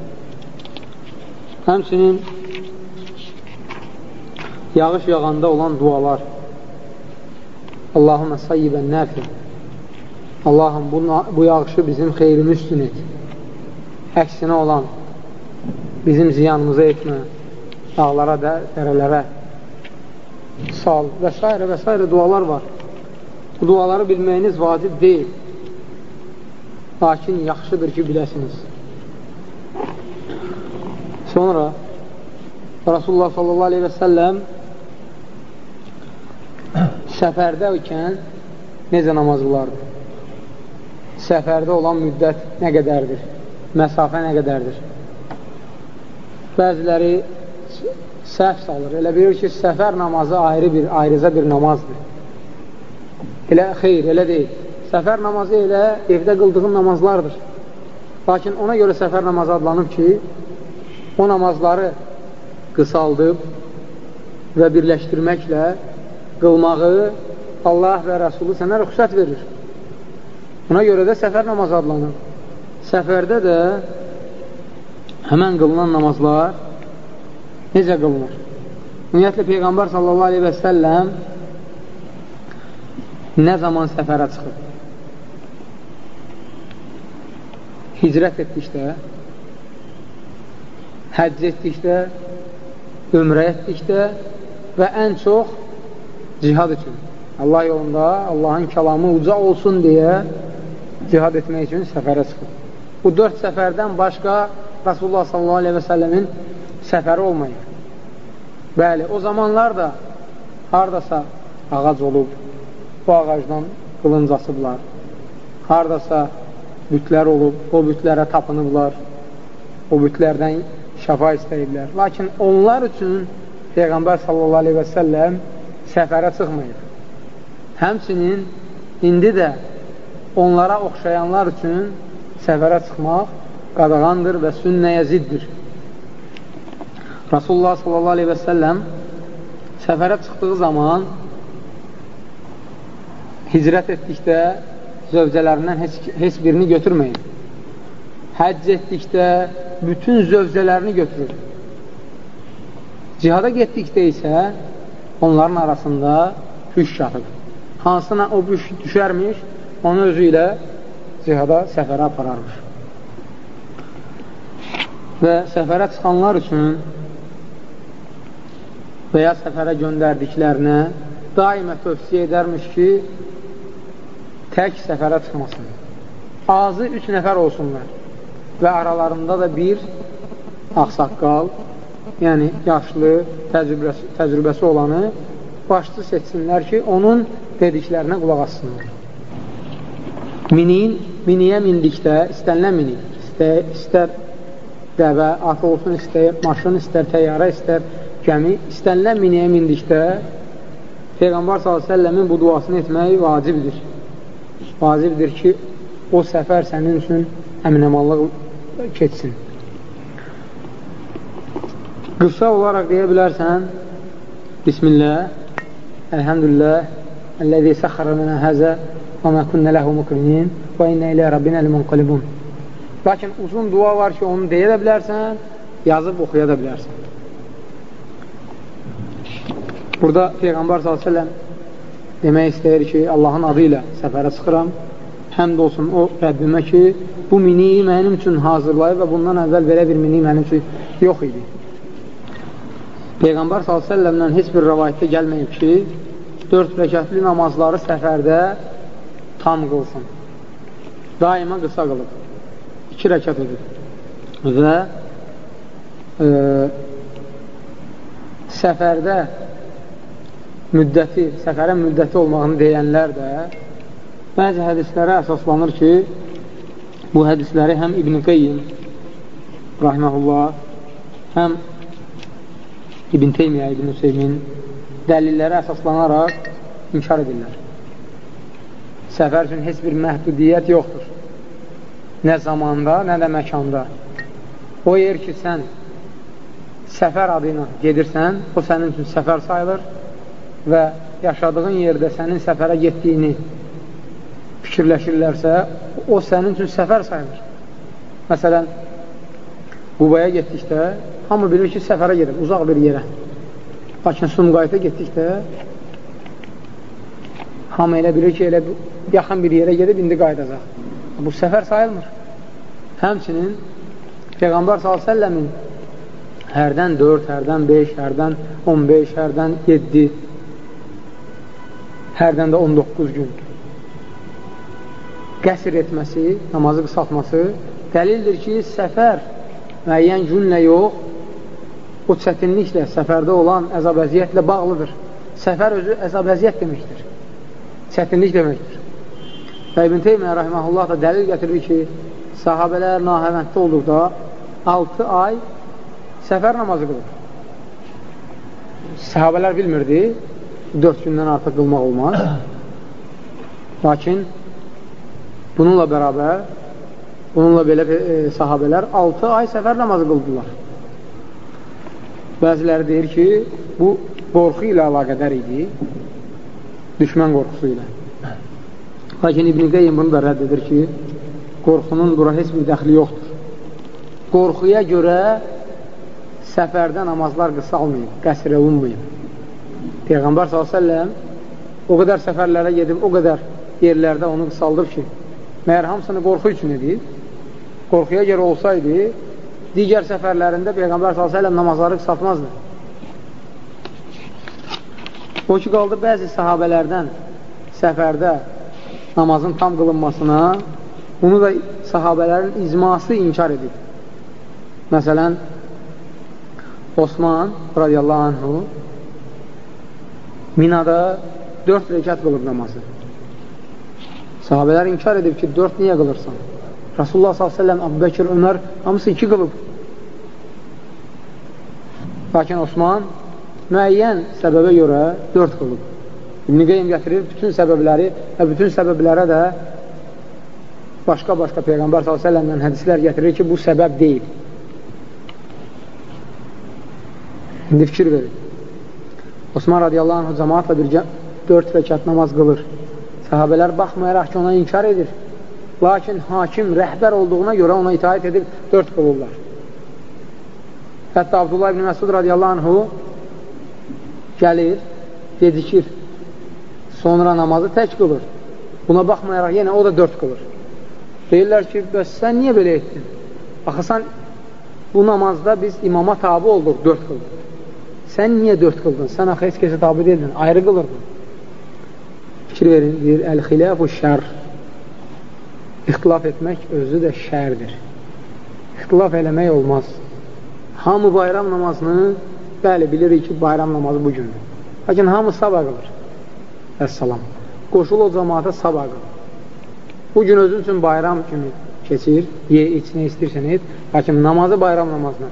Həmçinin yağış yağanda olan dualar. Allahümə sayyibən nəfi. Allahım, bu, bu yağışı bizim xeyrimiz üçün et. Əksinə olan bizim ziyanımıza etmə. Dağlara, dərələrə sal və s. və s. dualar var. Bu duaları bilməyiniz vacib deyil. Lakin yaxşıdır ki, biləsiniz. Sonra Rasulullah sallallahu aleyhi və səlləm səfərdə ikən necə namaz qılardı? Səfərdə olan müddət nə qədərdir? Məsafə nə qədərdir? Bəziləri səhv salır. Elə bilir ki, səfər namazı ayrı bir, ayrıca bir namazdır. Elə xeyr, elə deyil. Səfər namazı elə evdə qıldığın namazlardır. Lakin ona görə səfər namazı adlanıb ki, o namazları qısaldıb və birləşdirməklə qılmağı Allah və Rəsulü sənə rüxsət verir. Buna görə də səfər namazı adlanır. Səfərdə də həmən qılınan namazlar necə qılınır? Ümumiyyətlə, Peyğəmbər sallallahu aleyhi və səlləm nə zaman səfərə çıxıb? Hicrət etdikdə, həcc etdikdə, ömrə etdikdə və ən çox cihad üçün. Allah yolunda Allahın kəlamı uca olsun deyə cihad etmək üçün səfərə çıxıb. Bu dörd səfərdən başqa Rasulullah sallallahu aleyhi və səlləmin səfəri olmayır. Bəli, o zamanlar da haradasa ağac olub, bu ağacdan qılınc asıblar. Haradasa bütlər olub, o bütlərə tapınıblar, o bütlərdən şəfa istəyiblər. Lakin onlar üçün Peyğəmbər sallallahu aleyhi və səlləm səfərə çıxmayıb. Həmçinin indi də onlara oxşayanlar üçün səfərə çıxmaq qadağandır və sünnəyə ziddir. Rasulullah sallallahu aleyhi və səlləm səfərə çıxdığı zaman hicrət etdikdə zövcələrindən heç, heç birini götürməyin. Həcc etdikdə bütün zövcələrini götürür. Cihada getdikdə isə onların arasında püş yatıb. Hansına o püş düşərmiş, onu özü ilə cihada səfərə apararmış. Və səfərə çıxanlar üçün və ya səfərə göndərdiklərinə daimə tövsiyə edərmiş ki, tək səfərə çıxmasın. Azı üç nəfər olsunlar və aralarında da bir ağsaqqal, yəni yaşlı, təcrübəsi, təcrübəsi olanı başçı seçsinlər ki, onun dediklərinə qulaq assınlar. Miniyin, miniyə mindikdə, istənilən minik, istər, istər dəvə, at olsun, istər maşın, istər təyyarə, istər gəmi, istənilən miniyə mindikdə Peyğəmbər s.ə.v-in bu duasını etmək vacibdir. Vacibdir ki, o səfər sənin üçün əminəmallıq keçsin. Qısa olaraq deyə bilərsən, Bismillah, Elhamdülillah, Əlləzi səxərə mənə həzə və mə künnə ləhu müqrinin və innə ilə Rabbinə ləmunqalibun. Lakin uzun dua var ki, onu deyə də bilərsən, yazıb oxuya da bilərsən. Burada Peyğəmbər s.ə.v demək istəyir ki, Allahın adı ilə səfərə çıxıram, həmd olsun o Rəbbimə ki, bu miniyi mənim üçün hazırlayıb və bundan əvvəl belə bir mini mənim üçün yox idi. Peyğəmbər s.ə.v-dən heç bir rəvayətdə gəlməyib ki, dörd rəkətli namazları səfərdə tam qılsın. Daima qısa qılıb. İki rəkət edir. Və e, səfərdə müddəti, səfərin müddəti olmağını deyənlər də bəzi hədislərə əsaslanır ki, bu hədisləri həm İbn-i Qeyyim rahiməhullah, həm İbn Teymiyyə, İbn Hüseymin dəlillərə əsaslanaraq inkar edirlər. Səfər üçün heç bir məhdudiyyət yoxdur. Nə zamanda, nə də məkanda. O yer ki, sən səfər adı ilə gedirsən, o sənin üçün səfər sayılır və yaşadığın yerdə sənin səfərə getdiyini fikirləşirlərsə, o sənin üçün səfər sayılır. Məsələn, Qubaya getdikdə hamı bilir ki, səfərə gedir, uzaq bir yerə. Lakin Sumqayıta getdikdə hamı elə bilir ki, elə yaxın bir yerə gedib, indi qayıdacaq. Bu səfər sayılmır. Həmçinin Peyğəmbər s.ə.v-in hərdən 4, hərdən 5, hərdən 15, hərdən 7, hərdən də 19 gün qəsr etməsi, namazı qısaltması dəlildir ki, səfər müəyyən günlə yox, o çətinliklə, səfərdə olan əzab-əziyyətlə bağlıdır. Səfər özü əzab-əziyyət deməkdir. Çətinlik deməkdir. Və İbn Teymiyyə rəhməhullah da dəlil gətirir ki, sahabələr nahəvənddə olduqda 6 ay səfər namazı qılır. Sahabələr bilmirdi, 4 gündən artıq qılmaq olmaz. Lakin bununla bərabər Bununla belə e, sahabələr 6 ay səfər namazı qıldılar. Bəziləri deyir ki, bu qorxu ilə əlaqədər idi, düşmən qorxusu ilə. Lakin İbn-i Qeym bunu da rədd edir ki, qorxunun bura heç bir dəxli yoxdur. Qorxuya görə səfərdə namazlar qısalmayıb, qəsr olunmayıb. Peyğəmbər s.ə.v o qədər səfərlərə gedib, o qədər yerlərdə onu qısaldır ki, məyər hamısını qorxu üçün edib, qorxuya görə olsaydı, digər səfərlərində Peyğəmbər s.ə.v namazları qısaltmazdı. O ki, qaldı bəzi sahabələrdən səfərdə namazın tam qılınmasına, bunu da sahabələrin icması inkar edib. Məsələn, Osman radiyallahu anhu Minada dörd rekat qılıb namazı. Sahabələr inkar edib ki, dörd niyə qılırsan? Rasulullah s.ə.v, Abu Bəkir, Ömər hamısı iki qılıb. Lakin Osman müəyyən səbəbə görə dörd qılıb. İbn-i Qeym gətirir bütün səbəbləri və bütün səbəblərə də başqa-başqa Peyğəmbər s.ə.v-dən hədislər gətirir ki, bu səbəb deyil. İndi fikir verin. Osman radiyallahu anh cəmaatla bircə dörd rəkat namaz qılır. Səhabələr baxmayaraq ki, ona inkar edir. Lakin hakim rəhbər olduğuna görə ona itaət edib dörd qılırlar. Hətta Abdullah ibn Məsud radiyallahu anhu gəlir, gecikir. Sonra namazı tək qılır. Buna baxmayaraq yenə o da dörd qılır. Deyirlər ki, bəs sən niyə belə etdin? Axı, sən bu namazda biz imama tabi olduq, dörd qıldıq. Sən niyə dörd qıldın? Sən axı heç kəsə tabi deyildin, ayrı qılırdın. Fikir verin, deyir, əl-xiləfu şər. İxtilaf etmək özü də şərdir. İxtilaf eləmək olmaz. Hamı bayram namazını, bəli, bilirik ki, bayram namazı bu gündür. Lakin hamı sabah qılır. Əssalam. Qoşul o cəmaata sabah qılır. Bu gün özün üçün bayram kimi keçir, ye, iç, nə istəyirsən et. Lakin namazı bayram namazına.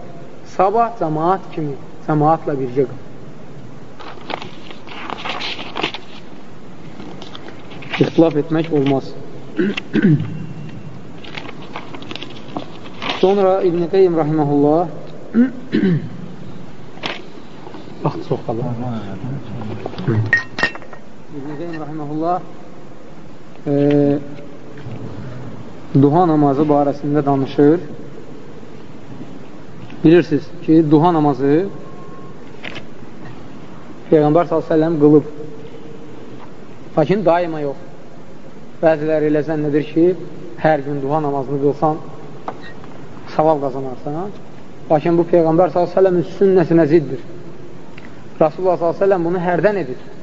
Sabah cəmaat kimi, cəmaatla bircə qıl. İxtilaf etmək olmaz. Sonra İbn-i Qeym rahiməhullah vaxt çox qalır. İbn-i Qeym rahiməhullah e, duha namazı barəsində danışır. Bilirsiniz ki, duha namazı Peyğəmbər s.ə.v qılıb. Lakin daima yox. Bəziləri elə zənn edir ki, hər gün duha namazını qılsan, savab qazanarsan. Lakin bu Peyğəmbər s.ə.v-in sünnəsinə ziddir. Rasulullah s.ə.v bunu hərdən edir.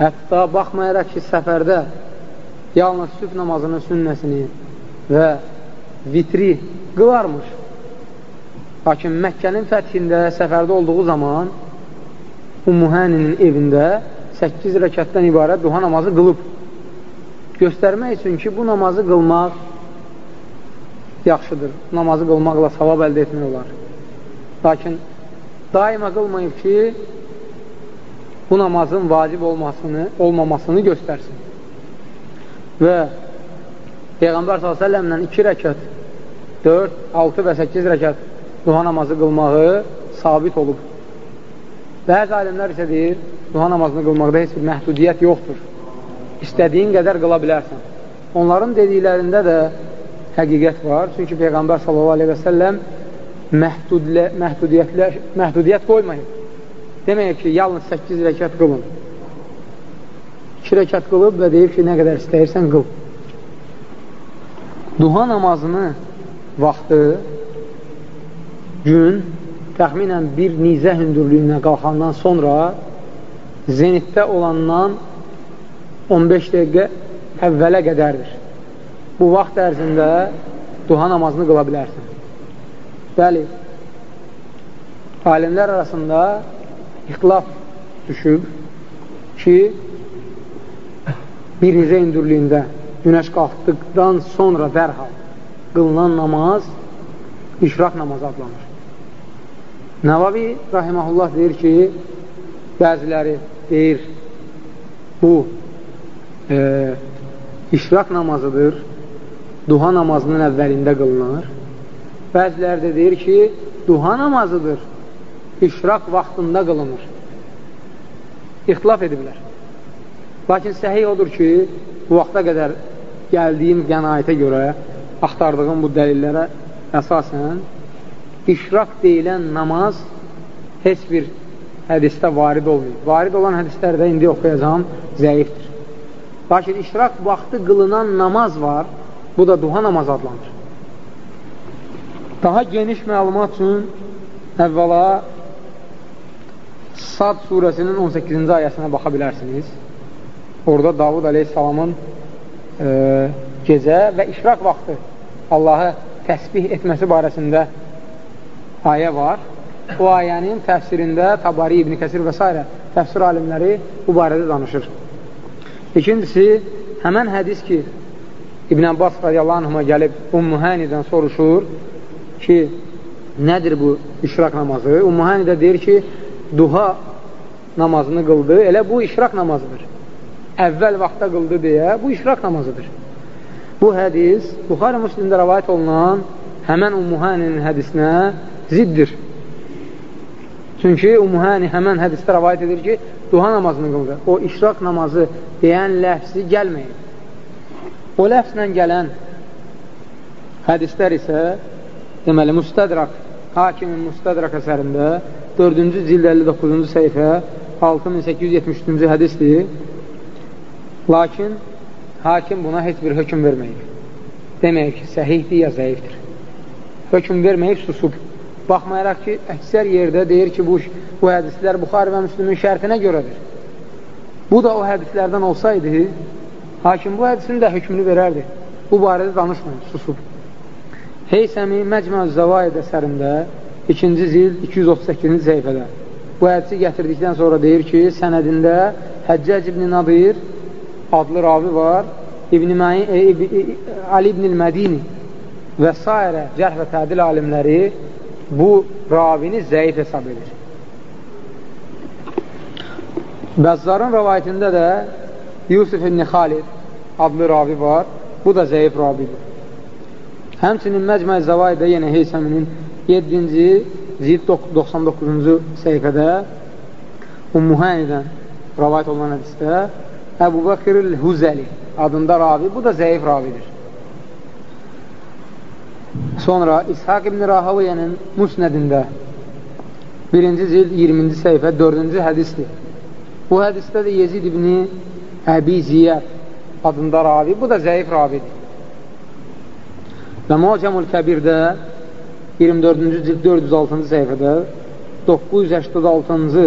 Hətta baxmayaraq ki, səfərdə yalnız sübh namazının sünnəsini və vitri qılarmış. Lakin Məkkənin fəthində səfərdə olduğu zaman Ummuhəninin evində 8 rəkətdən ibarət duha namazı qılıb. Göstərmək üçün ki, bu namazı qılmaq yaxşıdır. Namazı qılmaqla savab əldə etmək olar. Lakin daima qılmayıb ki, bu namazın vacib olmasını, olmamasını göstərsin. Və Peyğəmbər s.ə.v-lə 2 rəkat, 4, 6 və 8 rəkat duha namazı qılmağı sabit olub. Bəzi alimlər isə deyir, duha namazını qılmaqda heç bir məhdudiyyət yoxdur. İstədiyin qədər qıla bilərsən. Onların dediklərində də həqiqət var. Çünki Peyğəmbər s.ə.v məhdudiyyət, məhdudiyyət qoymayıb. Demək ki, yalnız 8 rəkat qılın. 2 rəkat qılıb və deyib ki, nə qədər istəyirsən qıl. Duha namazını vaxtı gün təxminən bir nizə hündürlüyünə qalxandan sonra zenitdə olandan 15 dəqiqə əvvələ qədərdir. Bu vaxt ərzində duha namazını qıla bilərsən. Bəli, alimlər arasında ixtilaf düşüb ki, bir nizə hündürlüyündə günəş qalxdıqdan sonra dərhal qılınan namaz işraq namazı adlanır. Nəvavi rahiməhullah deyir ki, bəziləri deyir, bu e, işraq namazıdır, duha namazının əvvəlində qılınır. Bəziləri də deyir ki, duha namazıdır, işraq vaxtında qılınır. İxtilaf ediblər. Lakin səhiy odur ki, bu vaxta qədər gəldiyim qənaətə görə, axtardığım bu dəlillərə əsasən işraq deyilən namaz heç bir hədisdə varid olmayıb. Varid olan hədislərdə indi oxuyacağım zəifdir. Lakin işraq vaxtı qılınan namaz var, bu da duha namaz adlanır. Daha geniş məlumat üçün əvvəla Sad surəsinin 18-ci ayəsinə baxa bilərsiniz. Orada Davud aleyhissalamın e, gecə və işraq vaxtı Allahı təsbih etməsi barəsində ayə var. O ayənin təfsirində Tabari, İbn Kəsir və s. təfsir alimləri bu barədə danışır. İkincisi, həmən hədis ki, İbn Abbas radiyallahu anhuma gəlib Ummuhənidən soruşur ki, nədir bu işrak namazı? Ummuhəni də deyir ki, duha namazını qıldı, elə bu işrak namazıdır. Əvvəl vaxtda qıldı deyə, bu işrak namazıdır. Bu hədis Buxarə Müslimdə rəvayət olunan həmən Ummuhəninin hədisinə ziddir. Çünki Umuhəni həmən hədisdə rəvayət edir ki, duha namazını qıldı. O işraq namazı deyən ləfsi gəlməyib. O ləfslə gələn hədislər isə deməli, Müstədrak, Hakimin Müstədrak əsərində 4-cü cild 59-cu səhifə 6873-cü hədisdir. Lakin hakim buna heç bir hökum verməyib. Demək ki, səhihdir ya zəifdir. Hökum verməyib, susub. Baxmayaraq ki, əksər yerdə deyir ki, bu, bu hədislər Buxar və Müslümin şərtinə görədir. Bu da o hədislərdən olsaydı, hakim bu hədisin də hökmünü verərdi. Bu barədə danışmayın, susub. Heysəmi Məcməl Zəvaid əsərində 2-ci zil 238-ci səhifədə bu hədisi gətirdikdən sonra deyir ki, sənədində Həccac ibn Nadir adlı ravi var, İbn e, e, Ali ibn Mədini və s. cərh və tədil alimləri bu ravini zəif hesab edir. Bəzzarın rəvayətində də Yusuf ibn Xalid adlı ravi var. Bu da zəif ravidir. Həmçinin Məcməl Zavayda yenə Heysəminin 7-ci Zid 99-cu səhifədə Ummuhənidən rəvayət olunan hədisdə Əbu Bakır Huzəli adında ravi, bu da zəif ravidir. Sonra İshaq ibn Rahaviyyənin Musnədində birinci cild 20-ci səhifə 4-cü hədisdir. Bu hədisdə də Yezid ibn Əbi Ziyər adında ravi, bu da zəif ravidir. Və Mucamul Kəbirdə 24-cü cild 406-cı səhifədə 986-cı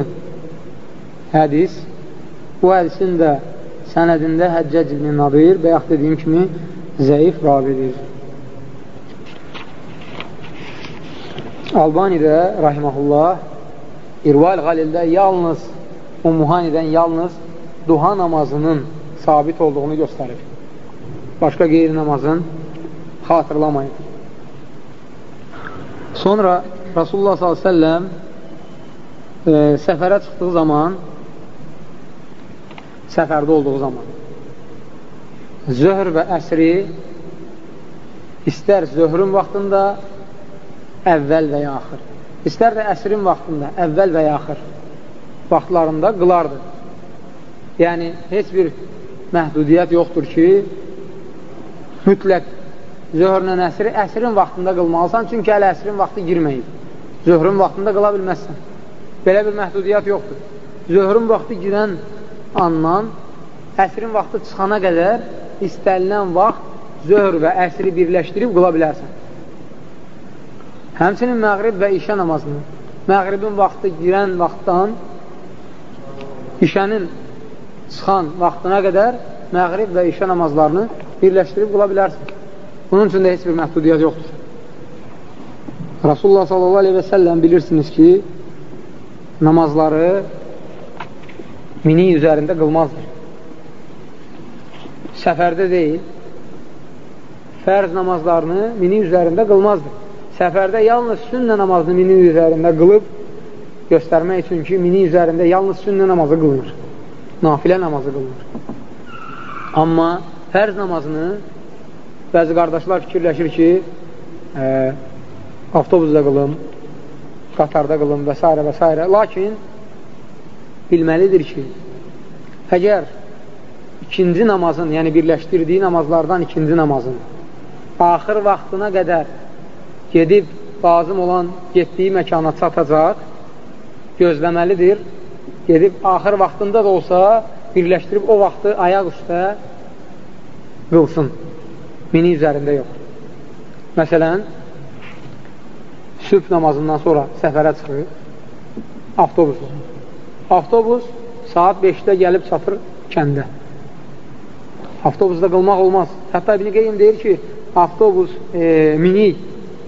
hədis bu hədisin də sənədində Həccac ibn Nadir bəyək dediyim kimi zəif ravidir. Albanidə rahiməhullah İrval Qalildə yalnız Ummuhanidən yalnız duha namazının sabit olduğunu göstərir. Başqa qeyri namazın xatırlamayın. Sonra Rasulullah s.ə.v e, səfərə çıxdığı zaman səfərdə olduğu zaman zöhr və əsri istər zöhrün vaxtında əvvəl və ya axır istər də əsrin vaxtında əvvəl və ya axır vaxtlarında qılardı. Yəni, heç bir məhdudiyyət yoxdur ki, mütləq zöhrlə əsri əsrin vaxtında qılmalısan, çünki hələ əsrin vaxtı girməyib. Zöhrün vaxtında qıla bilməzsən. Belə bir məhdudiyyat yoxdur. Zöhrün vaxtı girən andan əsrin vaxtı çıxana qədər istənilən vaxt zöhr və əsri birləşdirib qıla bilərsən. Həmçinin məğrib və işə namazını məğribin vaxtı girən vaxtdan işənin çıxan vaxtına qədər məğrib və işə namazlarını birləşdirib qıla bilərsən. Bunun üçün də heç bir məhdudiyyət yoxdur. Rasulullah səlləm bilirsiniz ki, namazları minik üzərində qılmazdır. Səfərdə deyil, fərz namazlarını minik üzərində qılmazdır. Səfərdə yalnız sünnə namazını minik üzərində qılıb göstərmək üçün ki, minik üzərində yalnız sünnə namazı qılınır. Nafilə namazı qılınır. Amma fərz namazını Bəzi qardaşlar fikirləşir ki, ə, avtobusda qılım, qatarda qılım və s. və s. Lakin bilməlidir ki, əgər ikinci namazın, yəni birləşdirdiyi namazlardan ikinci namazın axır vaxtına qədər gedib lazım olan getdiyi məkana çatacaq, gözləməlidir. Gedib axır vaxtında da olsa birləşdirib o vaxtı ayaq üstə qılsın mini üzərində yox. Məsələn, sübh namazından sonra səfərə çıxır, avtobus. Avtobus saat 5-də gəlib çatır kəndə. Avtobusda qılmaq olmaz. Hətta İbn Qeym deyir ki, avtobus e, minik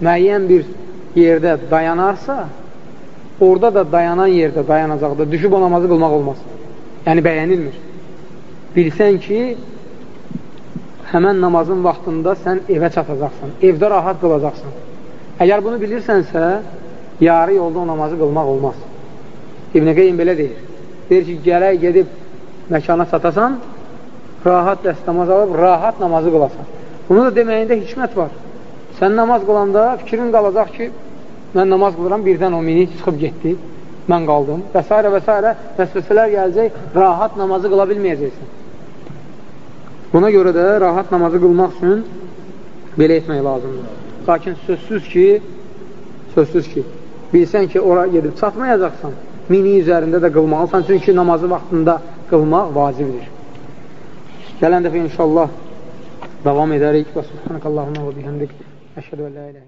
müəyyən bir yerdə dayanarsa, orada da dayanan yerdə dayanacaqda düşüb o namazı qılmaq olmaz. Yəni bəyənilmir. Bilsən ki, həmən namazın vaxtında sən evə çatacaqsan, evdə rahat qılacaqsan. Əgər bunu bilirsənsə, yarı yolda o namazı qılmaq olmaz. İbn-i Qeym belə deyir. Deyir ki, gələk gedib məkana çatasan, rahat dəstəmaz alıb, rahat namazı qılasan. Bunu da deməyində hikmət var. Sən namaz qılanda fikrin qalacaq ki, mən namaz qılıram, birdən o minik çıxıb getdi, mən qaldım və s. və s. vəsvəsələr gələcək, rahat namazı qıla bilməyəcəksən. Buna görə də rahat namazı qılmaq üçün belə etmək lazımdır. Lakin sözsüz ki, sözsüz ki, bilsən ki, ora gedib çatmayacaqsan, mini üzərində də qılmalısan, çünki namazı vaxtında qılmaq vacibdir. Gələn dəfə inşallah davam edərik və subhanəkallahumma və bihəmdik. Əşhədu və la ilahe